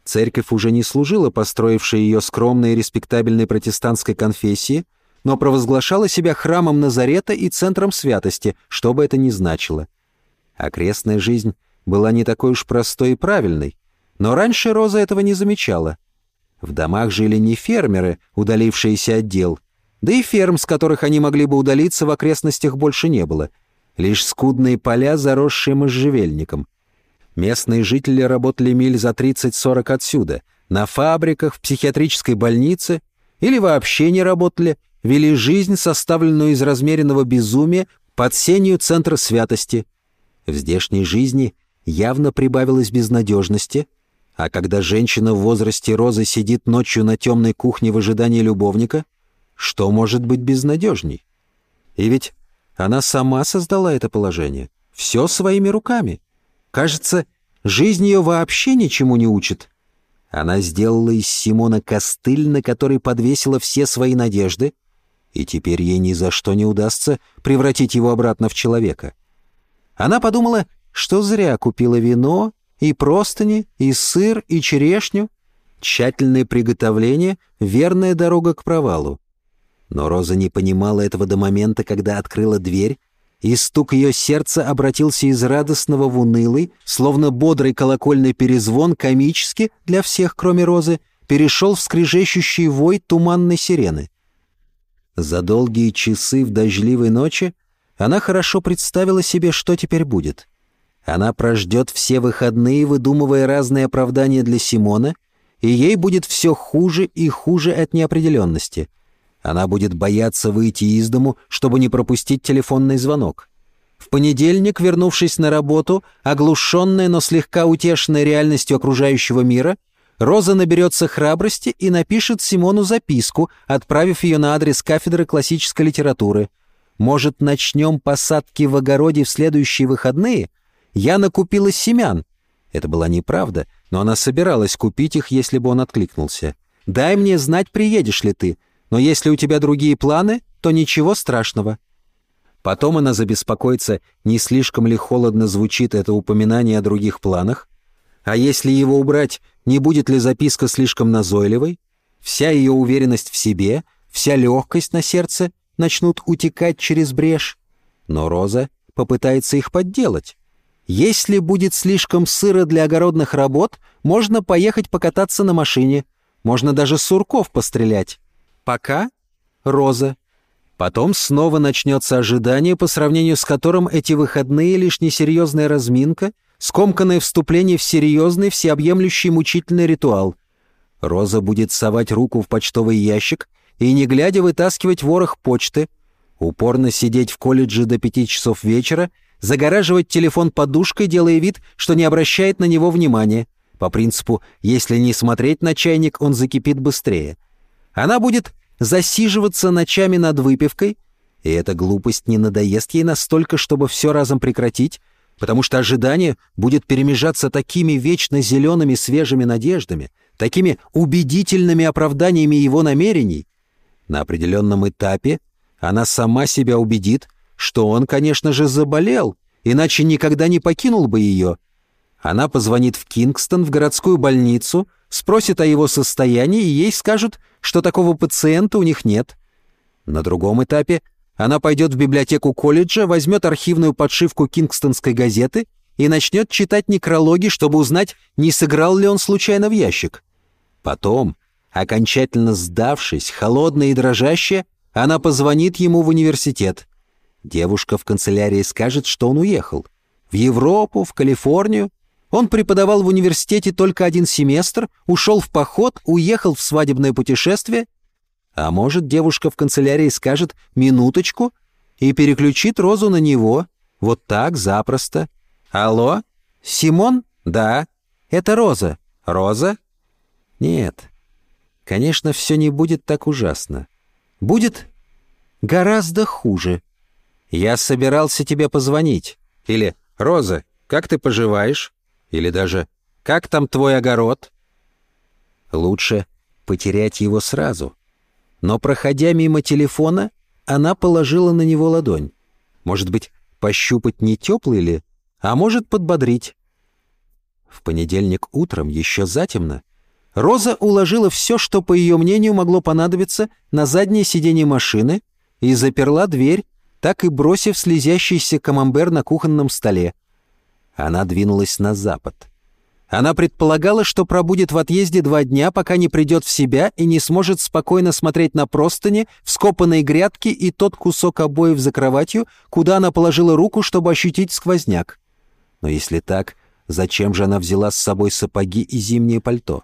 Церковь уже не служила построившей ее скромной и респектабельной протестантской конфессии, но провозглашала себя храмом Назарета и центром святости, что бы это ни значило. Окрестная жизнь была не такой уж простой и правильной, но раньше Роза этого не замечала. В домах жили не фермеры, удалившиеся от дел, да и ферм, с которых они могли бы удалиться, в окрестностях больше не было. Лишь скудные поля, заросшие можжевельником. Местные жители работали миль за 30-40 отсюда, на фабриках, в психиатрической больнице, или вообще не работали, вели жизнь, составленную из размеренного безумия, под сенью центра святости. В здешней жизни явно прибавилось безнадежности, а когда женщина в возрасте Розы сидит ночью на темной кухне в ожидании любовника, что может быть безнадежней? И ведь она сама создала это положение, все своими руками. Кажется, жизнь ее вообще ничему не учит. Она сделала из Симона костыль, на который подвесила все свои надежды, и теперь ей ни за что не удастся превратить его обратно в человека. Она подумала, что зря купила вино, и простыни, и сыр, и черешню. Тщательное приготовление — верная дорога к провалу. Но Роза не понимала этого до момента, когда открыла дверь, и стук ее сердца обратился из радостного в унылый, словно бодрый колокольный перезвон, комически, для всех, кроме Розы, перешел в скрежещущий вой туманной сирены. За долгие часы в дождливой ночи она хорошо представила себе, что теперь будет — она прождет все выходные, выдумывая разные оправдания для Симона, и ей будет все хуже и хуже от неопределенности. Она будет бояться выйти из дому, чтобы не пропустить телефонный звонок. В понедельник, вернувшись на работу, оглушенная, но слегка утешенная реальностью окружающего мира, Роза наберется храбрости и напишет Симону записку, отправив ее на адрес кафедры классической литературы. «Может, начнем посадки в огороде в следующие выходные?» Я накупила семян. Это была неправда, но она собиралась купить их, если бы он откликнулся. «Дай мне знать, приедешь ли ты, но если у тебя другие планы, то ничего страшного». Потом она забеспокоится, не слишком ли холодно звучит это упоминание о других планах, а если его убрать, не будет ли записка слишком назойливой? Вся ее уверенность в себе, вся легкость на сердце начнут утекать через брешь. Но Роза попытается их подделать. Если будет слишком сыро для огородных работ, можно поехать покататься на машине. Можно даже сурков пострелять. Пока — роза. Потом снова начнется ожидание, по сравнению с которым эти выходные — лишь несерьезная разминка, скомканное вступление в серьезный, всеобъемлющий мучительный ритуал. Роза будет совать руку в почтовый ящик и, не глядя, вытаскивать ворох почты, упорно сидеть в колледже до пяти часов вечера — загораживать телефон подушкой, делая вид, что не обращает на него внимания. По принципу, если не смотреть на чайник, он закипит быстрее. Она будет засиживаться ночами над выпивкой, и эта глупость не надоест ей настолько, чтобы все разом прекратить, потому что ожидание будет перемежаться такими вечно зелеными свежими надеждами, такими убедительными оправданиями его намерений. На определенном этапе она сама себя убедит, что он, конечно же, заболел, иначе никогда не покинул бы ее. Она позвонит в Кингстон, в городскую больницу, спросит о его состоянии, и ей скажут, что такого пациента у них нет. На другом этапе она пойдет в библиотеку колледжа, возьмет архивную подшивку Кингстонской газеты и начнет читать некрологи, чтобы узнать, не сыграл ли он случайно в ящик. Потом, окончательно сдавшись, холодная и дрожащая, она позвонит ему в университет. Девушка в канцелярии скажет, что он уехал. В Европу, в Калифорнию. Он преподавал в университете только один семестр, ушел в поход, уехал в свадебное путешествие. А может, девушка в канцелярии скажет «минуточку» и переключит Розу на него. Вот так, запросто. «Алло? Симон? Да. Это Роза. Роза?» «Нет. Конечно, все не будет так ужасно. Будет гораздо хуже». «Я собирался тебе позвонить». Или «Роза, как ты поживаешь?» Или даже «Как там твой огород?» Лучше потерять его сразу. Но, проходя мимо телефона, она положила на него ладонь. Может быть, пощупать не теплый ли, а может подбодрить. В понедельник утром, еще затемно, Роза уложила все, что, по ее мнению, могло понадобиться на заднее сиденье машины и заперла дверь, так и бросив слезящийся камамбер на кухонном столе. Она двинулась на запад. Она предполагала, что пробудет в отъезде два дня, пока не придет в себя и не сможет спокойно смотреть на простыни, вскопанные грядки и тот кусок обоев за кроватью, куда она положила руку, чтобы ощутить сквозняк. Но если так, зачем же она взяла с собой сапоги и зимнее пальто?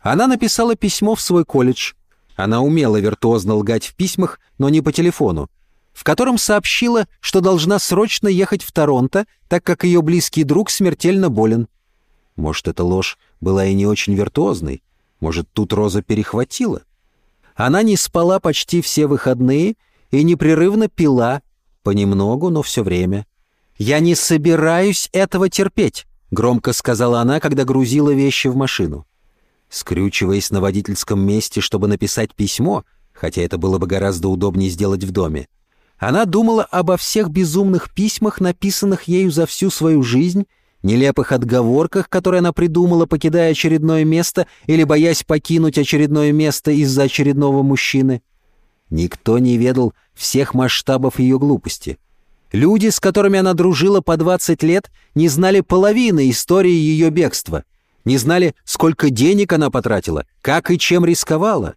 Она написала письмо в свой колледж. Она умела виртуозно лгать в письмах, но не по телефону в котором сообщила, что должна срочно ехать в Торонто, так как ее близкий друг смертельно болен. Может, эта ложь была и не очень виртуозной, может, тут Роза перехватила. Она не спала почти все выходные и непрерывно пила, понемногу, но все время. «Я не собираюсь этого терпеть», — громко сказала она, когда грузила вещи в машину. Скрючиваясь на водительском месте, чтобы написать письмо, хотя это было бы гораздо удобнее сделать в доме, Она думала обо всех безумных письмах, написанных ею за всю свою жизнь, нелепых отговорках, которые она придумала, покидая очередное место или боясь покинуть очередное место из-за очередного мужчины. Никто не ведал всех масштабов ее глупости. Люди, с которыми она дружила по 20 лет, не знали половины истории ее бегства, не знали, сколько денег она потратила, как и чем рисковала.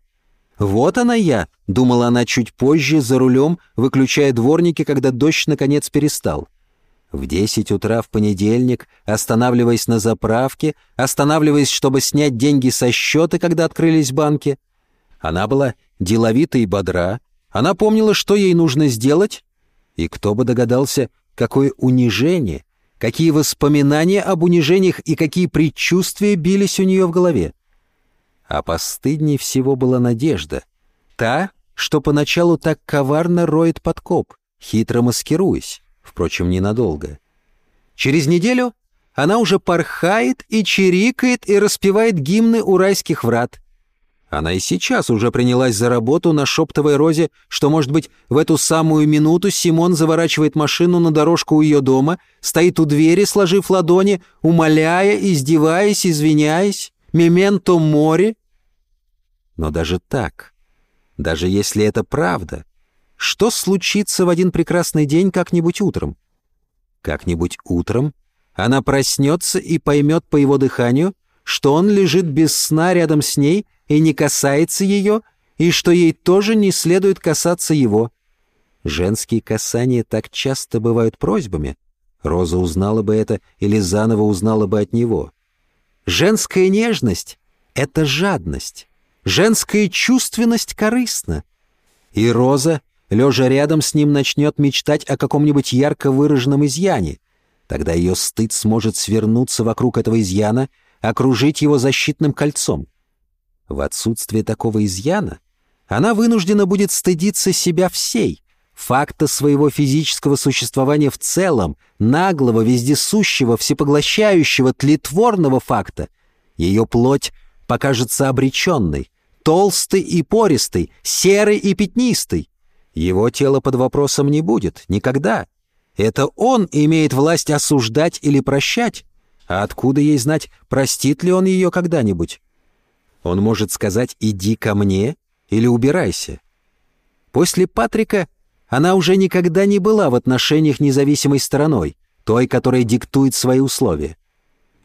«Вот она я», — думала она чуть позже за рулем, выключая дворники, когда дождь наконец перестал. В десять утра в понедельник, останавливаясь на заправке, останавливаясь, чтобы снять деньги со счета, когда открылись банки. Она была деловита и бодра, она помнила, что ей нужно сделать, и кто бы догадался, какое унижение, какие воспоминания об унижениях и какие предчувствия бились у нее в голове. А постыдней всего была надежда. Та, что поначалу так коварно роет подкоп, хитро маскируясь впрочем, ненадолго. Через неделю она уже порхает и чирикает и распевает гимны у райских врат. Она и сейчас уже принялась за работу, нашептывая Розе, что, может быть, в эту самую минуту Симон заворачивает машину на дорожку у ее дома, стоит у двери, сложив ладони, умоляя, издеваясь, извиняясь, «Мементо море». Но даже так, даже если это правда, что случится в один прекрасный день как-нибудь утром? Как-нибудь утром она проснется и поймет по его дыханию, что он лежит без сна рядом с ней и не касается ее, и что ей тоже не следует касаться его. Женские касания так часто бывают просьбами. Роза узнала бы это или заново узнала бы от него. Женская нежность — это жадность. Женская чувственность корыстна. И Роза лежа рядом с ним, начнет мечтать о каком-нибудь ярко выраженном изъяне. Тогда ее стыд сможет свернуться вокруг этого изъяна, окружить его защитным кольцом. В отсутствие такого изъяна она вынуждена будет стыдиться себя всей, факта своего физического существования в целом, наглого, вездесущего, всепоглощающего, тлетворного факта. Ее плоть покажется обреченной, толстой и пористой, серой и пятнистой. Его тело под вопросом не будет, никогда. Это он имеет власть осуждать или прощать. А откуда ей знать, простит ли он ее когда-нибудь? Он может сказать «иди ко мне» или «убирайся». После Патрика она уже никогда не была в отношениях независимой стороной, той, которая диктует свои условия.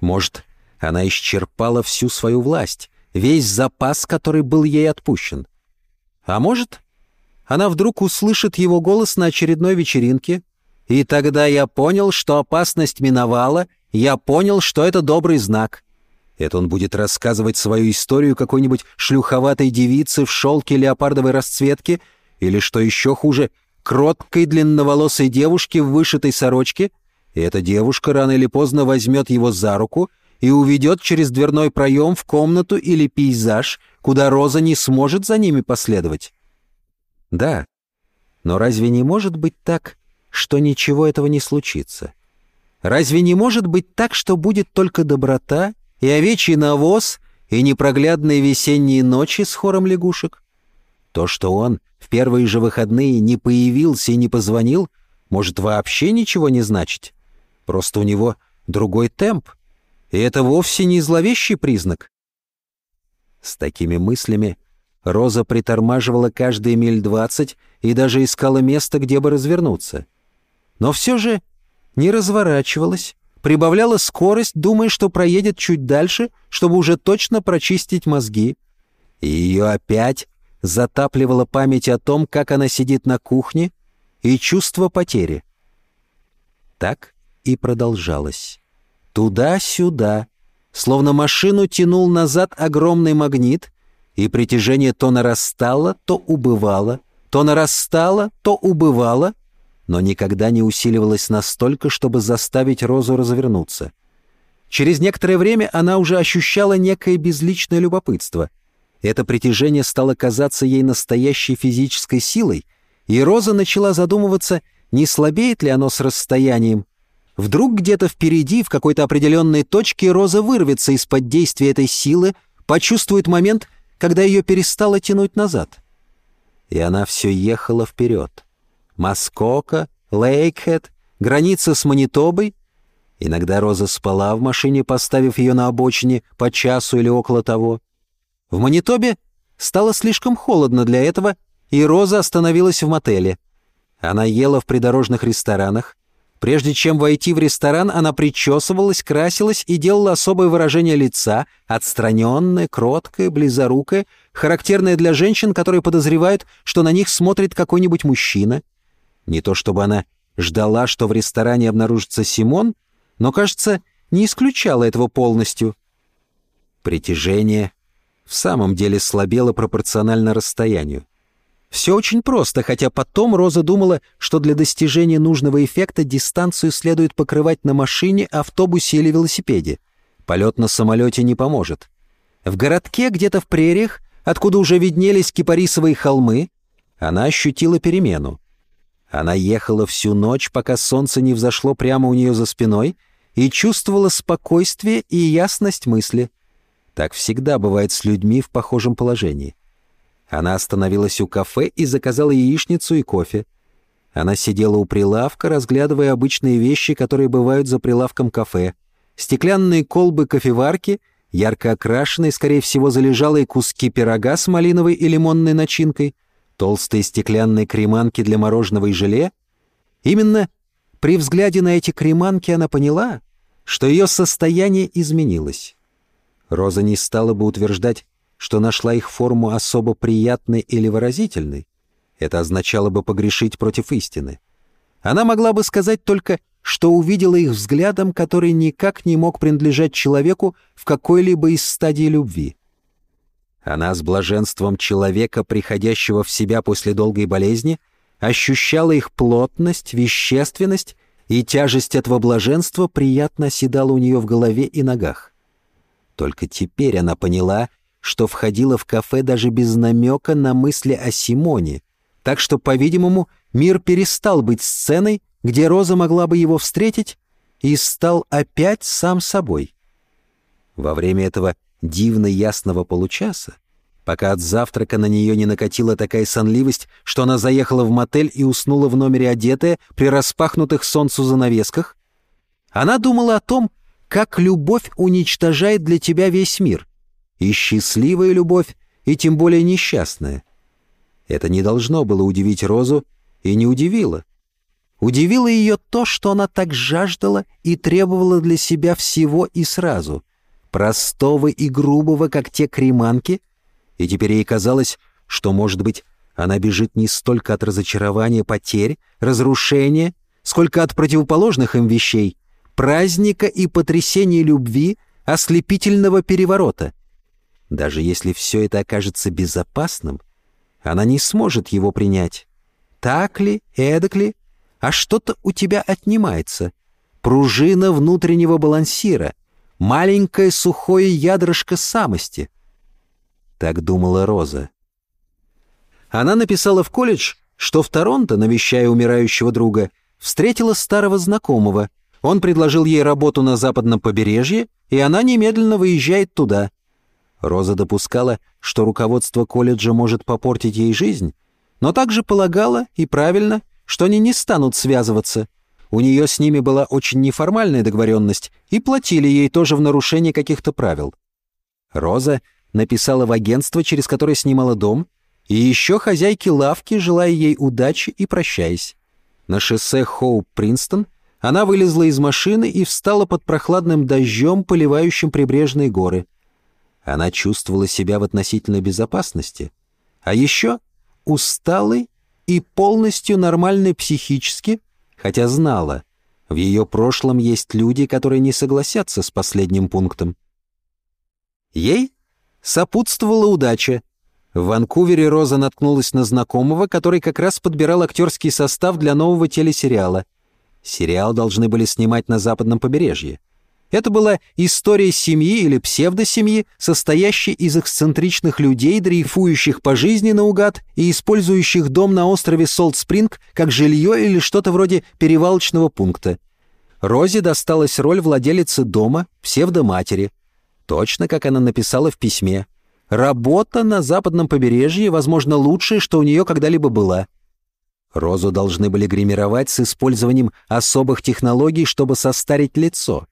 Может, она исчерпала всю свою власть, весь запас, который был ей отпущен. А может, она вдруг услышит его голос на очередной вечеринке, и тогда я понял, что опасность миновала, я понял, что это добрый знак. Это он будет рассказывать свою историю какой-нибудь шлюховатой девицы в шелке леопардовой расцветки, или, что еще хуже, кроткой длинноволосой девушке в вышитой сорочке, и эта девушка рано или поздно возьмет его за руку и уведет через дверной проем в комнату или пейзаж, куда Роза не сможет за ними последовать. Да, но разве не может быть так, что ничего этого не случится? Разве не может быть так, что будет только доброта и овечий навоз и непроглядные весенние ночи с хором лягушек? То, что он в первые же выходные не появился и не позвонил, может вообще ничего не значить. Просто у него другой темп, и это вовсе не зловещий признак. С такими мыслями Роза притормаживала каждые миль двадцать и даже искала место, где бы развернуться. Но все же не разворачивалась, прибавляла скорость, думая, что проедет чуть дальше, чтобы уже точно прочистить мозги. И ее опять затапливала память о том, как она сидит на кухне, и чувство потери. Так и продолжалось. Туда-сюда, словно машину тянул назад огромный магнит — и притяжение то нарастало, то убывало, то нарастало, то убывало, но никогда не усиливалось настолько, чтобы заставить Розу развернуться. Через некоторое время она уже ощущала некое безличное любопытство. Это притяжение стало казаться ей настоящей физической силой, и Роза начала задумываться, не слабеет ли оно с расстоянием. Вдруг где-то впереди, в какой-то определенной точке, Роза вырвется из-под действия этой силы, почувствует момент — когда ее перестало тянуть назад. И она все ехала вперед. Маскока, Лейкхед, граница с Манитобой. Иногда Роза спала в машине, поставив ее на обочине по часу или около того. В Манитобе стало слишком холодно для этого, и Роза остановилась в мотеле. Она ела в придорожных ресторанах. Прежде чем войти в ресторан, она причесывалась, красилась и делала особое выражение лица, отстраненное, кроткое, близорукое, характерное для женщин, которые подозревают, что на них смотрит какой-нибудь мужчина. Не то чтобы она ждала, что в ресторане обнаружится Симон, но, кажется, не исключала этого полностью. Притяжение в самом деле слабело пропорционально расстоянию. Все очень просто, хотя потом Роза думала, что для достижения нужного эффекта дистанцию следует покрывать на машине, автобусе или велосипеде. Полет на самолете не поможет. В городке, где-то в прериях, откуда уже виднелись кипарисовые холмы, она ощутила перемену. Она ехала всю ночь, пока солнце не взошло прямо у нее за спиной, и чувствовала спокойствие и ясность мысли. Так всегда бывает с людьми в похожем положении. Она остановилась у кафе и заказала яичницу и кофе. Она сидела у прилавка, разглядывая обычные вещи, которые бывают за прилавком кафе. Стеклянные колбы кофеварки, ярко окрашенные, скорее всего, залежалые куски пирога с малиновой и лимонной начинкой, толстые стеклянные креманки для мороженого и желе. Именно при взгляде на эти креманки она поняла, что ее состояние изменилось. Роза не стала бы утверждать, что нашла их форму особо приятной или выразительной. Это означало бы погрешить против истины. Она могла бы сказать только, что увидела их взглядом, который никак не мог принадлежать человеку в какой-либо из стадий любви. Она с блаженством человека, приходящего в себя после долгой болезни, ощущала их плотность, вещественность, и тяжесть этого блаженства приятно оседала у нее в голове и ногах. Только теперь она поняла, что входила в кафе даже без намека на мысли о Симоне, так что, по-видимому, мир перестал быть сценой, где Роза могла бы его встретить, и стал опять сам собой. Во время этого дивно ясного получаса, пока от завтрака на нее не накатила такая сонливость, что она заехала в мотель и уснула в номере одетая при распахнутых солнцу занавесках, она думала о том, как любовь уничтожает для тебя весь мир — и счастливая любовь, и тем более несчастная. Это не должно было удивить Розу и не удивило. Удивило ее то, что она так жаждала и требовала для себя всего и сразу, простого и грубого, как те креманки, и теперь ей казалось, что, может быть, она бежит не столько от разочарования потерь, разрушения, сколько от противоположных им вещей, праздника и потрясения любви, ослепительного переворота — даже если все это окажется безопасным, она не сможет его принять. Так ли, эдак ли? А что-то у тебя отнимается. Пружина внутреннего балансира, маленькое сухое ядрышко самости. Так думала Роза. Она написала в колледж, что в Торонто, навещая умирающего друга, встретила старого знакомого. Он предложил ей работу на западном побережье, и она немедленно выезжает туда. Роза допускала, что руководство колледжа может попортить ей жизнь, но также полагала, и правильно, что они не станут связываться. У нее с ними была очень неформальная договоренность, и платили ей тоже в нарушение каких-то правил. Роза написала в агентство, через которое снимала дом, и еще хозяйке лавки, желая ей удачи и прощаясь. На шоссе Хоуп-Принстон она вылезла из машины и встала под прохладным дождем, поливающим прибрежные горы — она чувствовала себя в относительной безопасности. А еще усталой и полностью нормальной психически, хотя знала, в ее прошлом есть люди, которые не согласятся с последним пунктом. Ей сопутствовала удача. В Ванкувере Роза наткнулась на знакомого, который как раз подбирал актерский состав для нового телесериала. Сериал должны были снимать на западном побережье. Это была история семьи или псевдосемьи, состоящей из эксцентричных людей, дрейфующих по жизни наугад и использующих дом на острове Солт-Спринг как жилье или что-то вроде перевалочного пункта. Розе досталась роль владелицы дома, псевдоматери. Точно, как она написала в письме. Работа на западном побережье, возможно, лучшее, что у нее когда-либо была. Розу должны были гримировать с использованием особых технологий, чтобы состарить лицо.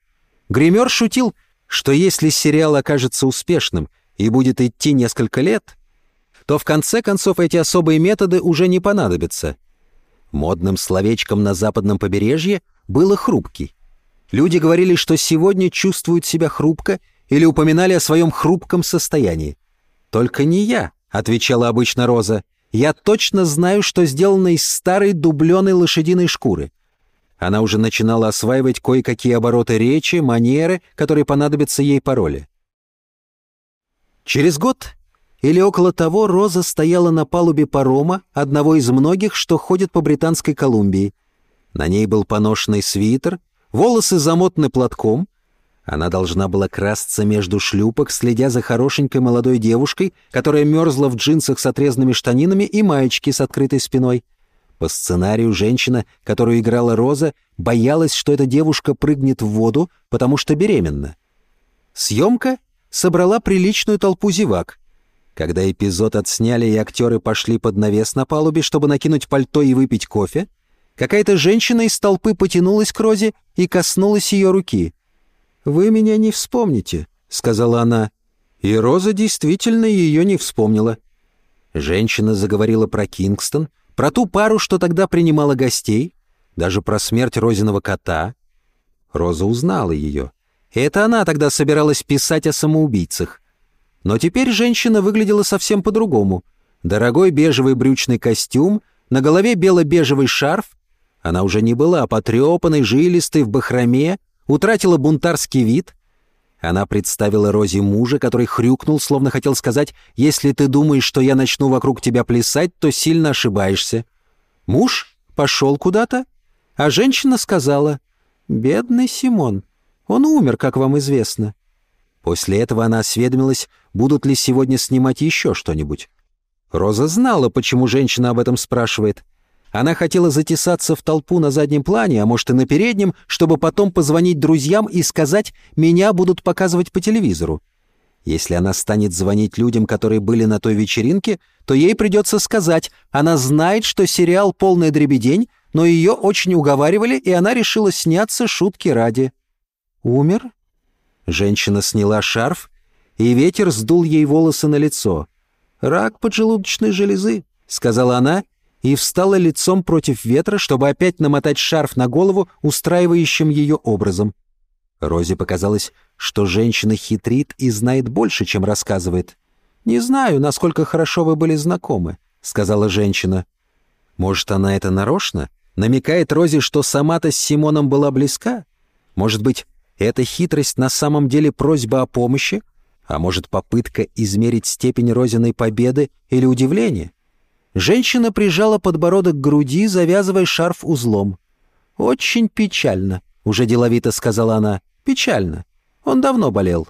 Гример шутил, что если сериал окажется успешным и будет идти несколько лет, то в конце концов эти особые методы уже не понадобятся. Модным словечком на западном побережье было «хрупкий». Люди говорили, что сегодня чувствуют себя хрупко или упоминали о своем хрупком состоянии. «Только не я», — отвечала обычно Роза. «Я точно знаю, что сделано из старой дубленой лошадиной шкуры». Она уже начинала осваивать кое-какие обороты речи, манеры, которые понадобятся ей по роли. Через год или около того Роза стояла на палубе парома, одного из многих, что ходят по Британской Колумбии. На ней был поношенный свитер, волосы замотаны платком. Она должна была красться между шлюпок, следя за хорошенькой молодой девушкой, которая мерзла в джинсах с отрезанными штанинами и маечке с открытой спиной. По сценарию женщина, которую играла Роза, боялась, что эта девушка прыгнет в воду, потому что беременна. Съемка собрала приличную толпу зевак — когда эпизод отсняли и актеры пошли под навес на палубе, чтобы накинуть пальто и выпить кофе, какая-то женщина из толпы потянулась к Розе и коснулась ее руки. «Вы меня не вспомните», — сказала она. И Роза действительно ее не вспомнила. Женщина заговорила про Кингстон, про ту пару, что тогда принимала гостей, даже про смерть Розиного кота. Роза узнала ее. Это она тогда собиралась писать о самоубийцах. Но теперь женщина выглядела совсем по-другому. Дорогой бежевый брючный костюм, на голове бело-бежевый шарф. Она уже не была потрепанной, жилистой, в бахроме, утратила бунтарский вид. Она представила Розе мужа, который хрюкнул, словно хотел сказать, «Если ты думаешь, что я начну вокруг тебя плясать, то сильно ошибаешься». Муж пошел куда-то, а женщина сказала, «Бедный Симон, он умер, как вам известно». После этого она осведомилась, будут ли сегодня снимать еще что-нибудь. Роза знала, почему женщина об этом спрашивает. Она хотела затесаться в толпу на заднем плане, а может и на переднем, чтобы потом позвонить друзьям и сказать «меня будут показывать по телевизору». Если она станет звонить людям, которые были на той вечеринке, то ей придется сказать, она знает, что сериал «Полная дребедень», но ее очень уговаривали, и она решила сняться шутки ради. «Умер?» Женщина сняла шарф, и ветер сдул ей волосы на лицо. «Рак поджелудочной железы», — сказала она, и встала лицом против ветра, чтобы опять намотать шарф на голову устраивающим ее образом. Розе показалось, что женщина хитрит и знает больше, чем рассказывает. «Не знаю, насколько хорошо вы были знакомы», — сказала женщина. «Может, она это нарочно? Намекает Розе, что сама-то с Симоном была близка? Может быть, эта хитрость на самом деле просьба о помощи, а может попытка измерить степень Розиной победы или удивления? Женщина прижала подбородок к груди, завязывая шарф узлом. «Очень печально», — уже деловито сказала она. «Печально. Он давно болел».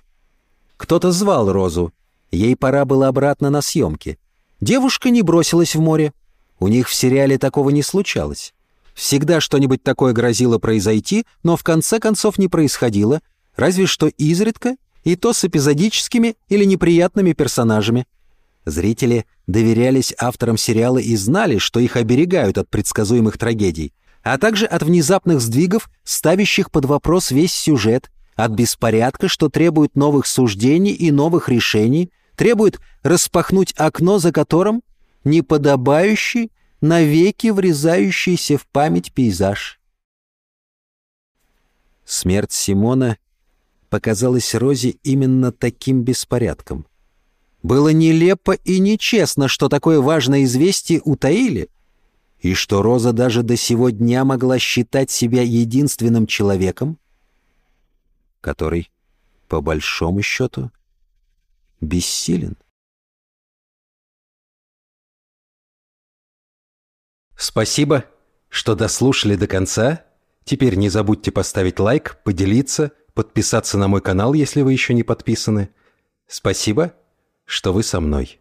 Кто-то звал Розу. Ей пора было обратно на съемки. Девушка не бросилась в море. У них в сериале такого не случалось. Всегда что-нибудь такое грозило произойти, но в конце концов не происходило, разве что изредка, и то с эпизодическими или неприятными персонажами. Зрители доверялись авторам сериала и знали, что их оберегают от предсказуемых трагедий, а также от внезапных сдвигов, ставящих под вопрос весь сюжет, от беспорядка, что требует новых суждений и новых решений, требует распахнуть окно, за которым неподобающий навеки врезающийся в память пейзаж. Смерть Симона показалась Розе именно таким беспорядком. Было нелепо и нечестно, что такое важное известие утаили, и что Роза даже до сего дня могла считать себя единственным человеком, который, по большому счету, бессилен. Спасибо, что дослушали до конца. Теперь не забудьте поставить лайк, поделиться, подписаться на мой канал, если вы еще не подписаны. Спасибо, что вы со мной.